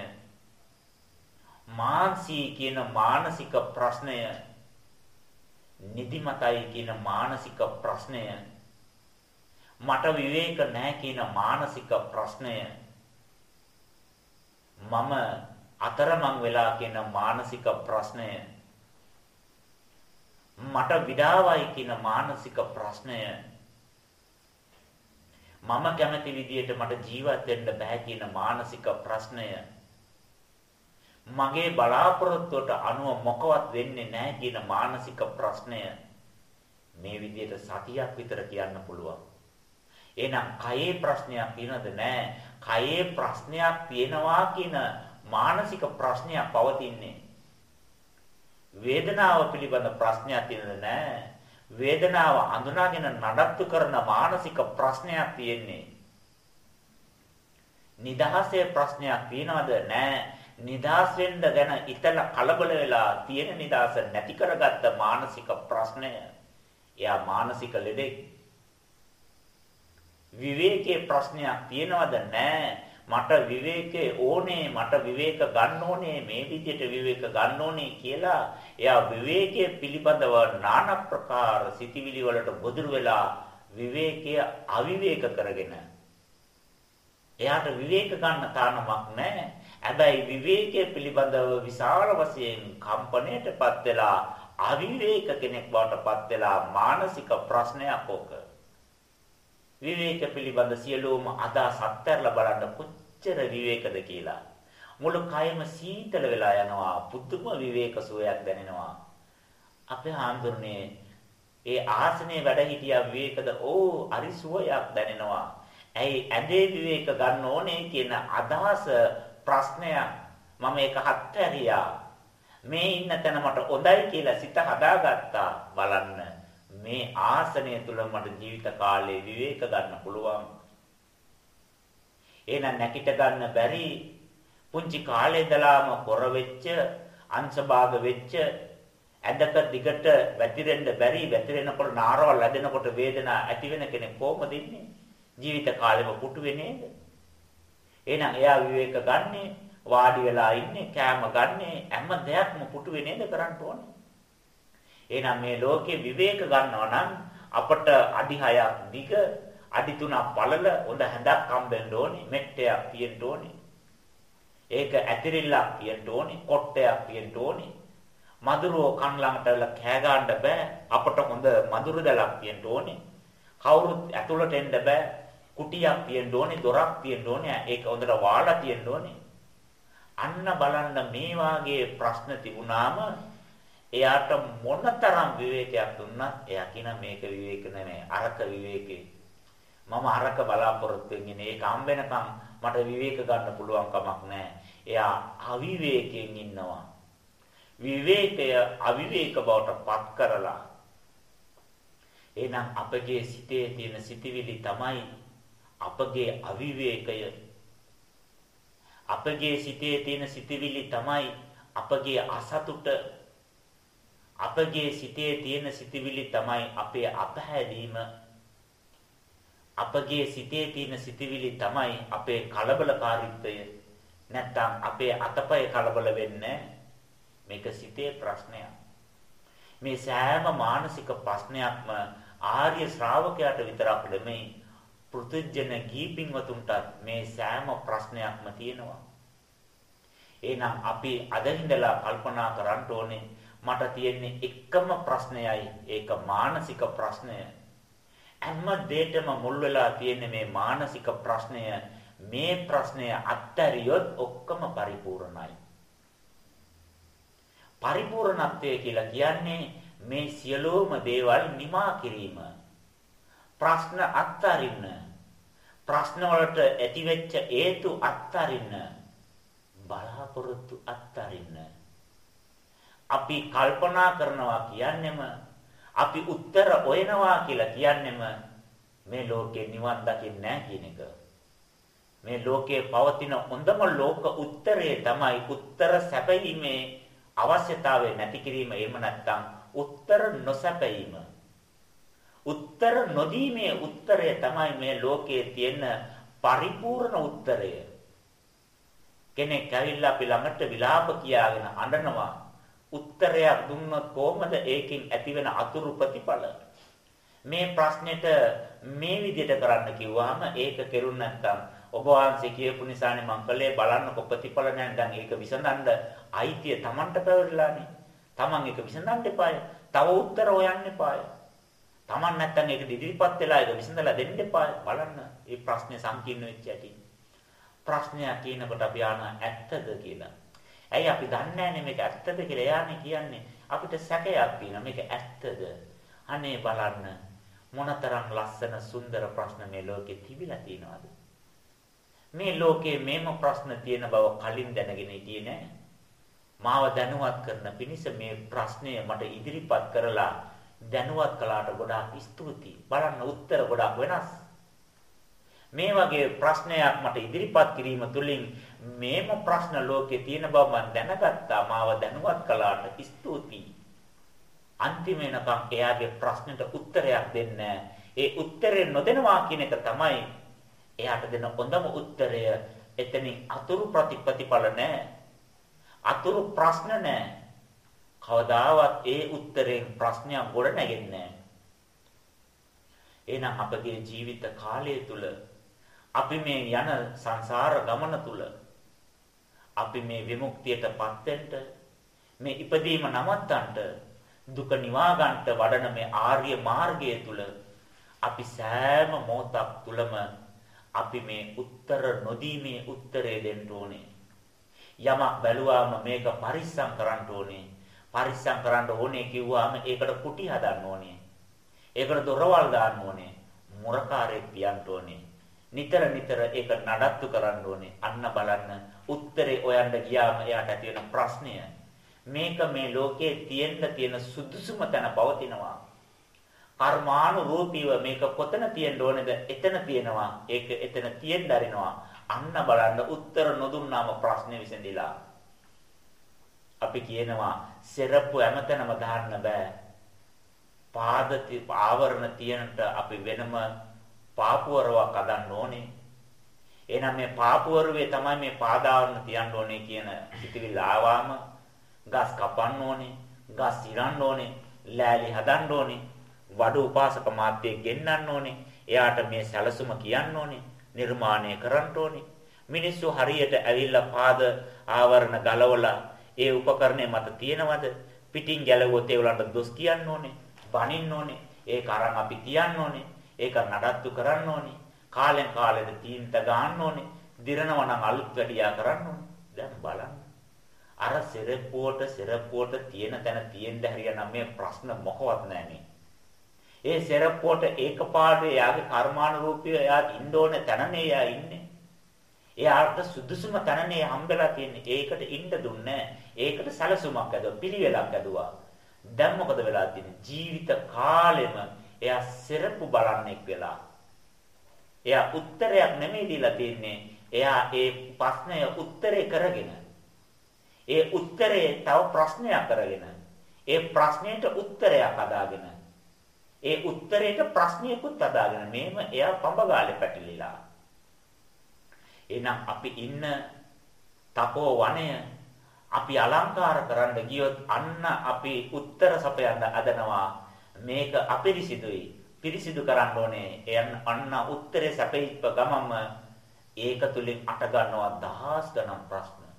මාන්සී කියන මානසික ප්‍රශ්නය නිදිමතයි කියන මානසික ප්‍රශ්නය මට විවේක නැහැ කියන මානසික ප්‍රශ්නය මම අතරමං වෙලා කියන මානසික ප්‍රශ්නය. මට විඩාවයි කියන මානසික ප්‍රශ්නය මම කැමති විදියට මට ජීවත් වෙන්න බෑ කියන මානසික ප්‍රශ්නය මගේ බලාපොරොත්තුවට අනුව මොකවත් වෙන්නේ නැහැ කියන මානසික ප්‍රශ්නය මේ විදියට සතියක් විතර කියන්න පුළුවන්. එහෙනම් කයේ ප්‍රශ්නයක් තියෙනවද නැහැ? කයේ ප්‍රශ්නයක් තියෙනවා කියන මානසික ප්‍රශ්නයක් පවතින්නේ. වේදනාව පිළිබඳ ප්‍රශ්නයක් තියෙනද නැහැ. වේදනාව අඳුනාගෙන නඩත්තු කරන මානසික ප්‍රශ්නයක් තියෙන්නේ. නිදහසේ ප්‍රශ්නයක් තියනවද නැහැ. නිදහස් වෙන්න ගැන ඉතලා කලබල වෙලා තියෙන නිදහස නැති කරගත්ත මානසික ප්‍රශ්නය. එයා මානසික ලෙඩෙක්. විවේකයේ ප්‍රශ්නයක් තියනවද නැහැ. මට විවේකේ ඕනේ මට විවේක ගන්න ඕනේ මේ විදිහට විවේක ගන්න ඕනේ කියලා එයා විවේකයේ පිළිබඳව নানা ප්‍රකාර සිතිවිලි වලට ගොදුරු වෙලා විවේකය අවිවේක කරගෙන එයාට විවේක ගන්න තානමක් නැහැ. හැබැයි විවේකයේ පිළිබඳව විශාල වශයෙන් කම්පණයටපත් වෙලා අවිවේක කෙනෙක් බවටපත් වෙලා මානසික ප්‍රශ්නයක් ඕක. විවේක පිළිබඳ සියලුම අදහස් අත්හැරලා බලන්න කොච්චර විවේකද කියලා. මුළු කයම සීතල වෙලා යනවා. පුදුම විවේක සුවයක් දැනෙනවා. අපේ හාමුදුරනේ ඒ ආසනේ වැඩ හිටියා විවේකද ඕ අරි සුවයක් දැනෙනවා. ඇයි ඇඳේ විවේක ගන්න ඕනේ කියන අදහස ප්‍රශ්නයක් මම ඒක හත්හැරියා. මේ ඉන්න තැන මට හොඳයි කියලා සිත හදාගත්තා බලන්න. මේ ආසනය තුල මට ජීවිත කාලේ විවේක ගන්න පුළුවන්. එහෙනම් නැකිට ගන්න බැරි පුංචි කාලේ ඉඳලාම කොර වෙච්ච අංශභාග වෙච්ච ඇඳක දිගට වැතිරෙන්න බැරි වැතිරෙනකොට නාරවල් ලැබෙනකොට වේදනා ඇති වෙන කෙනෙක් කොහොමද ඉන්නේ? ජීවිත කාලෙම පුටු වෙන්නේද එහෙනම් එයා විවේක ගන්නේ වාඩි වෙලා ඉන්නේ කෑම ගන්නේ හැම දෙයක්ම පුටු වෙන්නේද කරන්න ඕනේ? එහෙනම් මේ ලෝකේ විවේක ගන්නවා නම් අපට අඩි 6ක් දිග අඩි 3ක් පළල හොඳ හැඳක් හම්බෙන්න ඕනේ මෙට්ටයක් තියෙන්න ඕනේ ඒක ඇතිරිල්ලක් තියෙන්න ඕනේ කොට්ටයක් තියෙන්න ඕනේ මදුරුව කන් ළඟට වෙලා කෑ ගන්න බෑ. අපට හොඳ මදුරු දැලක් තියෙන්න ඕනේ. කවුරුත් ඇතුළට එන්න බෑ. කුටියක් තියෙන්න ඕනේ, දොරක් තියෙන්න ඕනේ. ඒක හොඳට වාලා තියෙන්න ඕනේ. අන්න බලන්න මේ වාගේ ප්‍රශ්න තිබුණාම එයාට මොනතරම් විවේකයක් දුන්නත් එයා කියන මේක විවේක නෙමෙයි අරක විවේකේ. මම අරක බලාපොරොත්තු වෙන්නේ ඒක හම් වෙනකම් මට විවේක ගන්න පුළුවන් කමක් නැහැ. එයා අවිවේකයෙන් ඉන්නවා. විවේකය අවිවේක බවට පත් කරලා එහෙනම් අපගේ සිතේ තියෙන සිටිවිලි තමයි අපගේ අවිවේකය. අපගේ සිතේ තියෙන සිටිවිලි තමයි අපගේ අසතුට අපගේ සිතේ තියෙන සිටිවිලි තමයි අපේ අපහැදීම අපගේ සිතේ තියෙන සිටිවිලි තමයි අපේ කලබලකාරීත්වය නැත්තම් අපේ අතපය කලබල වෙන්නේ මේක සිතේ ප්‍රශ්නයක්. මේ සෑම මානසික ප්‍රශ්නයක්ම ආර්ය ශ්‍රාවකයාට විතරක් නෙමෙයි පෘථුජන ගීපින්වතුන්ට මේ සෑම ප්‍රශ්නයක්ම තියෙනවා. එහෙනම් අපි අද ඉඳලා කල්පනා කරන්න ඕනේ මට තියෙන්නේ එකම ප්‍රශ්නයයි ඒක මානසික ප්‍රශ්නය. හැම දෙයකම මුල් වෙලා තියෙන්නේ මේ මානසික ප්‍රශ්නය. මේ ප්‍රශ්නය අත්තරියොත් ඔක්කොම පරිපූර්ණයි. පරිපූර්ණත්වය කියලා කියන්නේ මේ සියලුම දේවල් නිමා කිරීම. ප්‍රශ්න අත්තරින්න. ප්‍රශ්න වලට ඇතිවෙච්ච හේතු අත්තරින්න. බලාපොරොත්තු අත්තරින්න. අපි කල්පනා කරනවා කියන්නෙම අපි උත්තර හොයනවා කියලා කියන්නෙම මේ ලෝකේ නිවන් දකින්නේ නැහැ කියන එක. මේ ලෝකේ පවතින හොඳම ලෝක උත්තරේ තමයි උත්තර සැපීමේ අවශ්‍යතාවය නැති කිරීම. එහෙම නැත්නම් උත්තර නොසැපීම උත්තර නොදීමේ උත්තරය තමයි මේ ලෝකයේ තියෙන පරිපූර්ණ උත්තරය. කෙනෙක් ඇවිල්ලා අපි ළඟට විලාප කියාගෙන අඬනවා. උත්තරයක් දුන්නොත් කොහොමද ඒකෙන් ඇතිවෙන අතුරු ප්‍රතිඵල මේ ප්‍රශ්නෙට මේ විදිහට කරන්න කිව්වහම ඒක කෙරුණ නැත්නම් ඔබ වහන්සේ කියපු නිසානේ මං කළේ බලන්නකො ප්‍රතිඵල නැහැ දැන් ඒක විසඳන්න අයිතිය Tamanට පැවරලානේ. Taman ඒක විසඳන්න එපාය. තව උත්තර හොයන්න එපාය. Taman නැත්තම් ඒක ඉදිරිපත් වෙලා ඒක විසඳලා දෙන්න එපාය. බලන්න මේ ප්‍රශ්නේ සංකීර්ණ වෙච්ච ඇති. ප්‍රශ්නයක් කියනකොට අපි ආන ඇත්තද කියලා. ඇයි අපි දන්නේ නැහැ මේක ඇත්තද කියලා. එයානේ කියන්නේ අපිට සැකයක් තියෙනවා මේක ඇත්තද? අනේ බලන්න මොනතරම් ලස්සන සුන්දර ප්‍රශ්න මේ ලෝකේ තිබිලා තියෙනවද? මේ ලෝකේ මේම ප්‍රශ්න තියෙන බව කලින් දැනගෙන හිටියේ නෑ. මාව දැනුවත් කරන පිණිස මේ ප්‍රශ්නය මට ඉදිරිපත් කරලා දැනුවත් කළාට ගොඩාක් ස්තුතියි. බලන්න උත්තර ගොඩාක් වෙනස්. මේ වගේ ප්‍රශ්නයක් මට ඉදිරිපත් කිරීම තුළින් මේම ප්‍රශ්න ලෝකේ තියෙන බව මම දැනගත්තා. මාව දැනුවත් කළාට ස්තුතියි. අන්තිම වෙනකම් එයාගේ ප්‍රශ්නෙට උත්තරයක් දෙන්න. ඒ උත්තරේ නොදෙනවා කියන එක තමයි එයාට දෙන හොඳම උත්තරය එතනින් අතුරු ප්‍රතිපතිඵල නැහැ. අතුරු ප්‍රශ්න නැහැ. කවදාවත් ඒ උත්තරෙන් ප්‍රශ්නයක් ගොඩ නැගෙන්නේ නැහැ. එහෙනම් අපගේ ජීවිත කාලය තුල අපි මේ යන සංසාර ගමන තුල අපි මේ විමුක්තියටපත් වෙන්න මේ ඉපදීම නවත්තන්න දුක නිවා ගන්නට වඩන මේ ආර්ය මාර්ගය තුල අපි සෑම මොහොතක් තුලම අපි මේ උත්තර නොදීමේ උත්තරේ දෙන්න ඕනේ. යමක් බැලුවාම මේක පරිස්සම් කරන්න ඕනේ. පරිස්සම් කරන්න ඕනේ කිව්වාම ඒකට කුටි හදන්න ඕනේ. ඒකට දොරවල් දාන්න ඕනේ. මුරකාරයෙක් පියන්න ඕනේ. නිතර නිතර ඒක නඩත්තු කරන්න ඕනේ. අන්න බලන්න උත්තරේ හොයන්න ගියාම එයාට ඇති වෙන ප්‍රශ්නය මේක මේ ලෝකයේ තියෙන්න තියෙන සුදුසුම තැන පවතිනවා. කර්මානුරූපීව මේක කොතන තියෙන්න ඕනේද? එතන තියෙනවා. ඒක එතන තියෙන්න දරිනවා. අන්න බලන්න උත්තර නොදුන්නාම ප්‍රශ්නේ විසඳිලා. අපි කියනවා සෙරප්පු හැමතැනම දාන්න බෑ. පාද ආවරණ තියනට අපි වෙනම පාපුවරවක් අදන්න ඕනේ. එහෙනම් මේ පාපුවරුවේ තමයි මේ පාදාවරණ තියන්න ඕනේ කියන පිටිවිල් ආවාම ගස් කපන්න ඕනේ, ගස් ඉරන්න ඕනේ, ලෑලි හදන්න ඕනේ, වඩු උපාසක මාත්‍යය ගෙන්නන්න ඕනේ. එයාට මේ සැලසුම කියන්න ඕනේ. නිර්මාණය කරන්න ඕනේ. මිනිස්සු හරියට ඇවිල්ලා පාද ආවරණ ගලවලා ඒ උපකරණය මත තියෙනවද? පිටින් ගැලවුවොත් ඒවලට දොස් කියන්න ඕනේ, බනින්න ඕනේ. ඒක අරන් අපි තියන්න ඕනේ. ඒක නඩත්තු කරන්න ඕනේ. කාලෙන් කාලෙට තීන්ත ගන්න ඕනේ. දිරනවා නම් අලුත් වැඩියා කරන්න ඕනේ. දැන් බලන්න. අර සෙරප්පුවට සෙරප්පුවට තියෙන තැන තියෙන්න හරියනම් මේ ප්‍රශ්න මොකවත් නැහැ ඒ සෙරප්පුවට ඒකපාරේ යාගේ කර්මානුරූපීව එයා ඉන්න ඕනේ තැනනේ එයා ඉන්නේ. එයාට සුදුසුම තැනනේ හම්බෙලා තියෙන්නේ. ඒකට ඉන්න දුන්නේ ඒකට සැලසුමක් ඇදුවා, පිළිවෙලක් ඇදුවා. දැන් මොකද වෙලා තියෙන්නේ? ජීවිත කාලෙම එයා සෙරප්පු බලන්නෙක් වෙලා. එයා උත්තරයක් නෙමෙයි දීලා තියෙන්නේ. එයා ඒ ප්‍රශ්නය උත්තරේ කරගෙන. ඒ උත්තරේ තව ප්‍රශ්නයක් කරගෙන. ඒ ප්‍රශ්නයට උත්තරයක් අදාගෙන ඒ උත්තරේට ප්‍රශ්නයකුත් අදාගෙන මේම එයා පඹගාලේ පැටලිලා. එහෙනම් අපි ඉන්න තපෝ වනය අපි අලංකාර කරන්න ගියොත් අන්න අපි උත්තර සපයන්න අදනවා මේක අපිරිසිදුයි පිරිසිදු කරන්න ඕනේ එයන් අන්න උත්තරේ සැපෙයිප ගමම ඒක තුලින් අට ගන්නවා දහස් ගණන් ප්‍රශ්න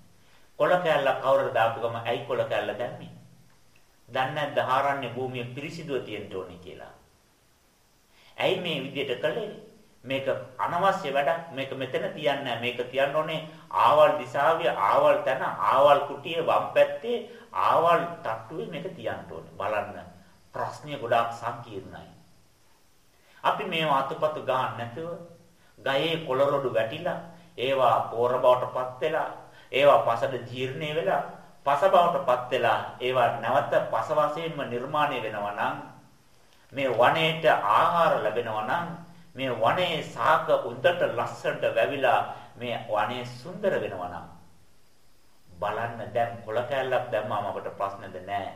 කොළ කැල්ල කවුරුද දාපු ගම ඇයි කොළ කැල්ල දැම්මේ දන්නේ නැද්ද ආරණ්‍ය භූමිය පිරිසිදුව තියෙන්න ඕනේ කියලා ඇයි මේ විදිහට කළේ? මේක අනවශ්‍ය වැඩක්. මේක මෙතන තියන්නේ මේක තියන්න ඕනේ ආවල් දිශාවේ ආවල් තැන ආවල් කුටියේ වම් පැත්තේ ආවල් තට්ටුවේ මේක තියන්න ඕනේ. බලන්න. ප්‍රශ්නේ ගොඩාක් සංකීර්ණයි. අපි මේවා අතපත ගන්න නැතුව ගයේ කොළරොඩු වැටිලා ඒවා පෝර බවටපත් වෙලා ඒවා පසට ජීර්ණය වෙලා පස බවටපත් වෙලා ඒවා නැවත පස වශයෙන්ම නිර්මාණය වෙනවා නම් මේ වනයේට ආහාර ලැබෙනවා නම් මේ වනයේ සාක උන්දට ලස්සනට වැවිලා මේ වනයේ සුන්දර වෙනවා නම් බලන්න දැන් කොළ කැල්ලක් දැම්මම අපට ප්‍රශ්නද නැහැ.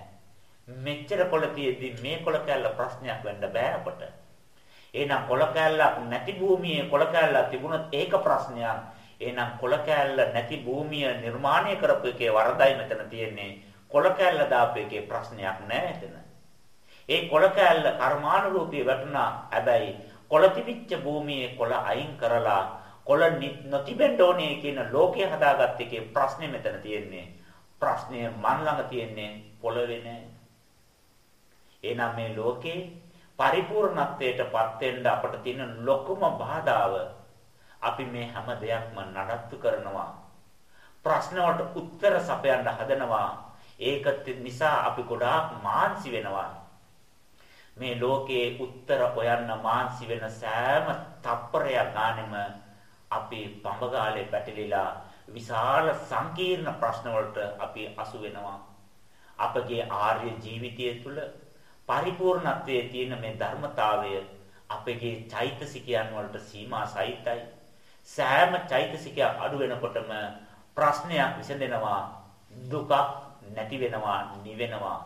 මෙච්චර කොළ තියෙද්දි මේ කොළ කැල්ල ප්‍රශ්නයක් වෙන්න බෑ අපට. එහෙනම් කොළ කැල්ලක් නැති භූමියේ කොළ කැල්ලක් තිබුණොත් ඒක ප්‍රශ්නයක්. එහෙනම් කොළ කැල්ල නැති භූමිය නිර්මාණය කරපු එකේ වරදයි මෙතන තියෙන්නේ. කොළ කැල්ල දාපු එකේ ප්‍රශ්නයක් නෑ එතන. ඒ කොළ කෑල්ල කර්මානුරූපී වැටුණා. හැබැයි කොළ තිබිච්ච භූමියේ කොළ අයින් කරලා කොළ නොතිබෙන්න ඕනේ කියන ලෝකය හදාගත්ත එකේ ප්‍රශ්නේ මෙතන තියෙන්නේ. ප්‍රශ්නය මන් ළඟ තියෙන්නේ පොළවේ නෑ. එහෙනම් මේ ලෝකේ පරිපූර්ණත්වයටපත් වෙන්න අපට තියෙන ලොකුම බාධාව අපි මේ හැම දෙයක්ම නඩත්තු කරනවා. ප්‍රශ්න වලට උත්තර සපයන්න හදනවා. ඒක නිසා අපි ගොඩාක් මාන්සි වෙනවා. මේ ලෝකයේ උත්තර හොයන්න මාන්සි වෙන සෑම තප්පරයක් ගානෙම අපි පඹගාලේ පැටලිලා විශාල සංකීර්ණ ප්‍රශ්න වලට අපි අසු වෙනවා අපගේ ආර්ය ජීවිතය තුළ පරිපූර්ණත්වයේ තියෙන මේ ධර්මතාවය අපගේ චෛතසිකයන් වලට සීමා සහිතයි සෑම චෛතසිකයක් අඩු වෙනකොටම ප්‍රශ්නයක් විසඳෙනවා දුකක් නැති වෙනවා නිවෙනවා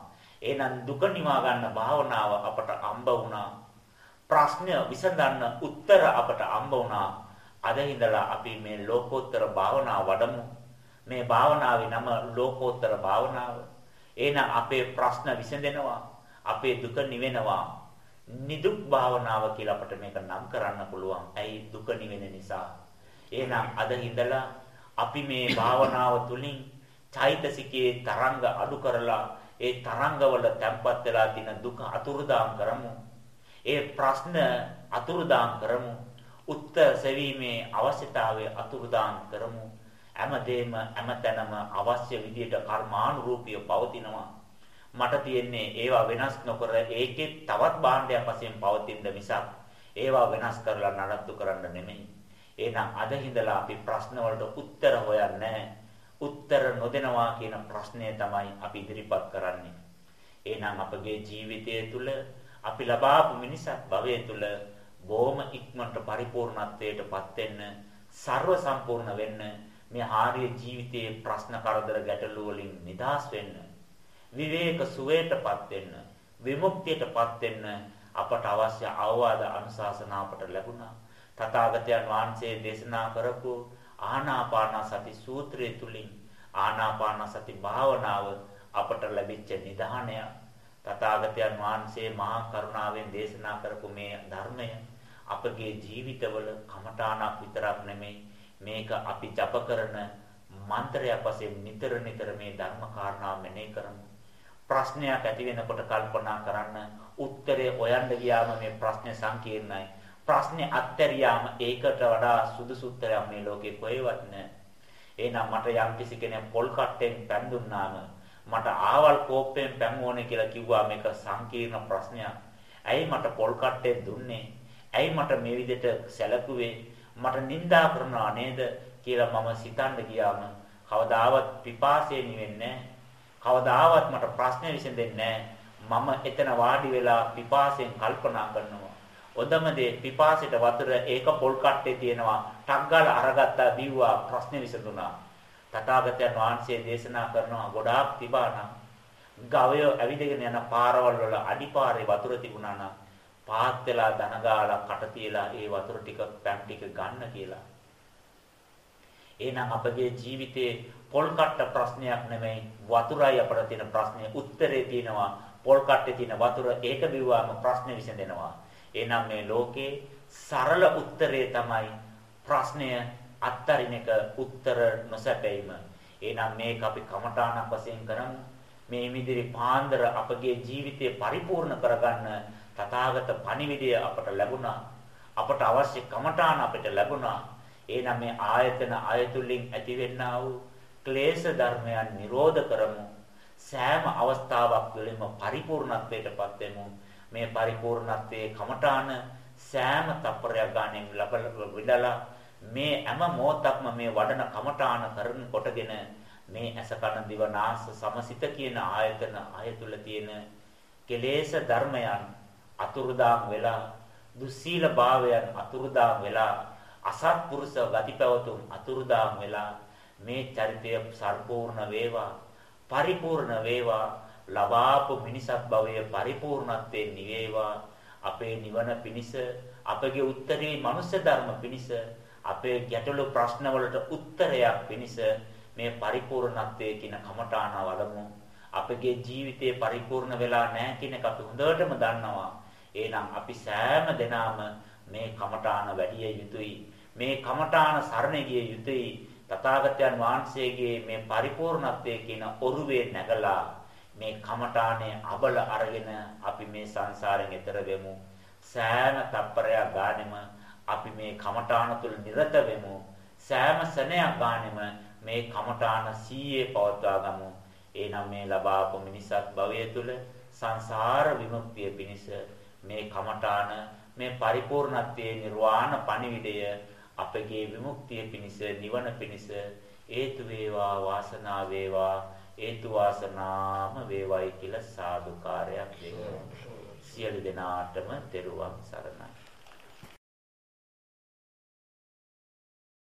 එහෙනම් දුක නිවා ගන්න භාවනාව අපට අම්බ වුණා. ප්‍රශ්න විසඳන්න උත්තර අපට අම්බ වුණා. අද ඉඳලා අපි මේ ලෝකෝත්තර භාවනාව වඩමු. මේ භාවනාවේ නම ලෝකෝත්තර භාවනාව. එහෙනම් අපේ ප්‍රශ්න විසඳෙනවා. අපේ දුක නිවෙනවා. නිදුක් භාවනාව කියලා අපට මේක නම් කරන්න පුළුවන්. ඇයි දුක නිවෙන නිසා. එහෙනම් අද ඉඳලා අපි මේ භාවනාව තුලින් චෛතසිකයේ තරංග අඩු කරලා ඒ තරංගවල තැම්පත් වෙලා තියෙන දුක අතුරුදාම් කරමු. ඒ ප්‍රශ්න අතුරුදාම් කරමු. උත්තර සෙවීමේ අවශ්‍යතාවය අතුරුදාම් කරමු. හැමදේම හැමතැනම අවශ්‍ය විදියට කර්මානුරූපීව පවතිනවා. මට තියෙන්නේ ඒවා වෙනස් නොකර ඒකේ තවත් භාණ්ඩයක් වශයෙන් පවතින මිසක් ඒවා වෙනස් කරලා නඩත්තු කරන්න නෙමෙයි. එහෙනම් අද හිඳලා අපි ප්‍රශ්න වලට උත්තර හොයන්නේ උත්තර නොදෙනවා කියන ප්‍රශ්නය තමයි අපි ඉදිරිපත් කරන්නේ. එහෙනම් අපගේ ජීවිතය තුළ අපි ලබාපු මිනිසක් භවය තුළ බොහොම ඉක්මනට පරිපූර්ණත්වයටපත් වෙන්න, ਸਰව සම්පූර්ණ වෙන්න, මේ ආර්ය ජීවිතයේ ප්‍රශ්න කරදර ගැටලු වලින් නිදහස් වෙන්න, විවේක සුවයටපත් වෙන්න, විමුක්තියටපත් වෙන්න අපට අවශ්‍ය අවවාද අනුශාසනා අපට ලැබුණා. තථාගතයන් වහන්සේ දේශනා කරපු ආනාපාන සති සූත්‍රය තුලින් ආනාපාන සති භාවනාව අපට ලැබිච්ච නිධානය තථාගතයන් වහන්සේ මහා කරුණාවෙන් දේශනා කරපු මේ ධර්මය අපගේ ජීවිතවල කමඨාණක් විතරක් නෙමෙයි මේක අපි ජප කරන මන්ත්‍රයක් වශයෙන් නිතර නිතර මේ ධර්ම කාරණා මෙනෙහි කරමු ප්‍රශ්නයක් ඇති වෙනකොට කල්පනා කරන්න උත්තරය හොයන්න ගියාම මේ ප්‍රශ්නේ සංකීර්ණයි ප්‍රශ්නේ අත්හැරියාම ඒකට වඩා සුදුසු උත්තරයක් මේ ලෝකේ කොහෙවත් නැහැ. එහෙනම් මට යම්කිසි කෙනෙක් පොල් කට්ටෙන් පෑන් දුන්නාම මට ආවල් කෝප්පෙන් පෑන් ඕනේ කියලා කිව්වා මේක සංකීර්ණ ප්‍රශ්නයක්. ඇයි මට පොල් කට්ටෙන් දුන්නේ? ඇයි මට මේ විදිහට සැලකුවේ? මට නිඳා කරනවා නේද කියලා මම සිතන්න ගියාම කවදාවත් පිපාසය නිවෙන්නේ කවදාවත් මට ප්‍රශ්න විසඳෙන්නේ මම එතන වාඩි වෙලා පිපාසයෙන් කල්පනා කරනවා. ඔදම දේ පිපාසයට වතුර ඒක පොල් කට්ටේ තියෙනවා. ටක් ගාලා අරගත්තා බිව්වා ප්‍රශ්නේ විසඳුණා. තථාගතයන් වහන්සේ දේශනා කරනවා ගොඩාක් තිබානම් ගවය ඇවිදගෙන යන පාරවල් වල අඩිපාරේ වතුර තිබුණා නම් පාත් වෙලා දන ගාලා කට තියලා ඒ වතුර ටික පැම් ටික ගන්න කියලා. එහෙනම් අපගේ ජීවිතේ පොල් කට්ට ප්‍රශ්නයක් නෙමෙයි වතුරයි අපට තියෙන ප්‍රශ්නේ උත්තරේ තියෙනවා පොල් කට්ටේ තියෙන වතුර ඒක බිව්වාම ප්‍රශ්නේ විසඳෙනවා එහෙනම් මේ ලෝකේ සරල උත්තරේ තමයි ප්‍රශ්නය අත්තරින එක උත්තර නොසැපෙයිම. එහෙනම් මේක අපි කමඨාණක් වශයෙන් කරමු. මේ මිදිරි පාන්දර අපගේ ජීවිතය පරිපූර්ණ කරගන්න තථාගත පණිවිඩය අපට ලැබුණා. අපට අවශ්‍ය කමඨාණ අපිට ලැබුණා. එහෙනම් මේ ආයතන අයතුලින් ඇතිවෙන්නා වූ ක්ලේශ ධර්මයන් නිරෝධ කරමු. සෑම අවස්ථාවක් තුළින්ම පරිපූර්ණත්වයටපත් වෙමු. මේ පරිපූර්ණත්වයේ කමඨාන සෑම තප්පරයක් ගානේ විදලා මේ හැම මොහොතක්ම මේ වඩන කමඨාන කරන කොටගෙන මේ ඇස කන දිව නාස සමසිත කියන ආයතන ආය තුල තියෙන කෙලේශ ධර්මයන් අතුරුදාම් වෙලා දුස්සීල භාවයන් අතුරුදාම් වෙලා අසත්පුරුෂ ගතිපවතුන් අතුරුදාම් වෙලා මේ චරිතය සම්පූර්ණ වේවා පරිපූර්ණ වේවා ලබාපු මිනිසත් භවයේ පරිපූර්ණත්වයෙන් නිවේවා. අපේ නිවන පිණිස අපගේ උත්තරී මනුෂ්‍ය ධර්ම පිණිස අපේ ගැටළු ප්‍රශ්න වලට උත්තරයක් පිණිස මේ පරිපූර්ණත්වයේ කියන කමඨාන වලමු අපගේ ජීවිතේ පරිපූර්ණ වෙලා නැහැ කියන එක අපි හොඳටම දන්නවා. එහෙනම් අපි සෑම දිනම මේ කමඨාන වැඩි යුතුයි. මේ කමඨාන සරණ ගිය යුතුයි. තථාගතයන් වහන්සේගේ මේ පරිපූර්ණත්වයේ කියන ඔරුවේ නැගලා මේ කමඨානේ අබල අරගෙන අපි මේ සංසාරයෙන් එතර වෙමු. සෑම තප්පරයක් ගානෙම අපි මේ කමඨාන තුල නිරත වෙමු. සෑම සෙනයක් ගානෙම මේ කමඨාන සීයේ පවත්වා ගමු. එනම් මේ ලබාපු මිනිසත් භවය තුල සංසාර විමුක්තිය පිණිස මේ කමඨාන මේ පරිපූර්ණත්වයේ නිර්වාණ පණිවිඩය අපගේ විමුක්තිය පිණිස නිවන පිණිස හේතු වේවා වාසනාව වේවා හේතු වාසනාම වේවයි කියලා සාදුකාරයක් දෙන්න. සියලු දෙනාටම තෙරුවන් සරණයි.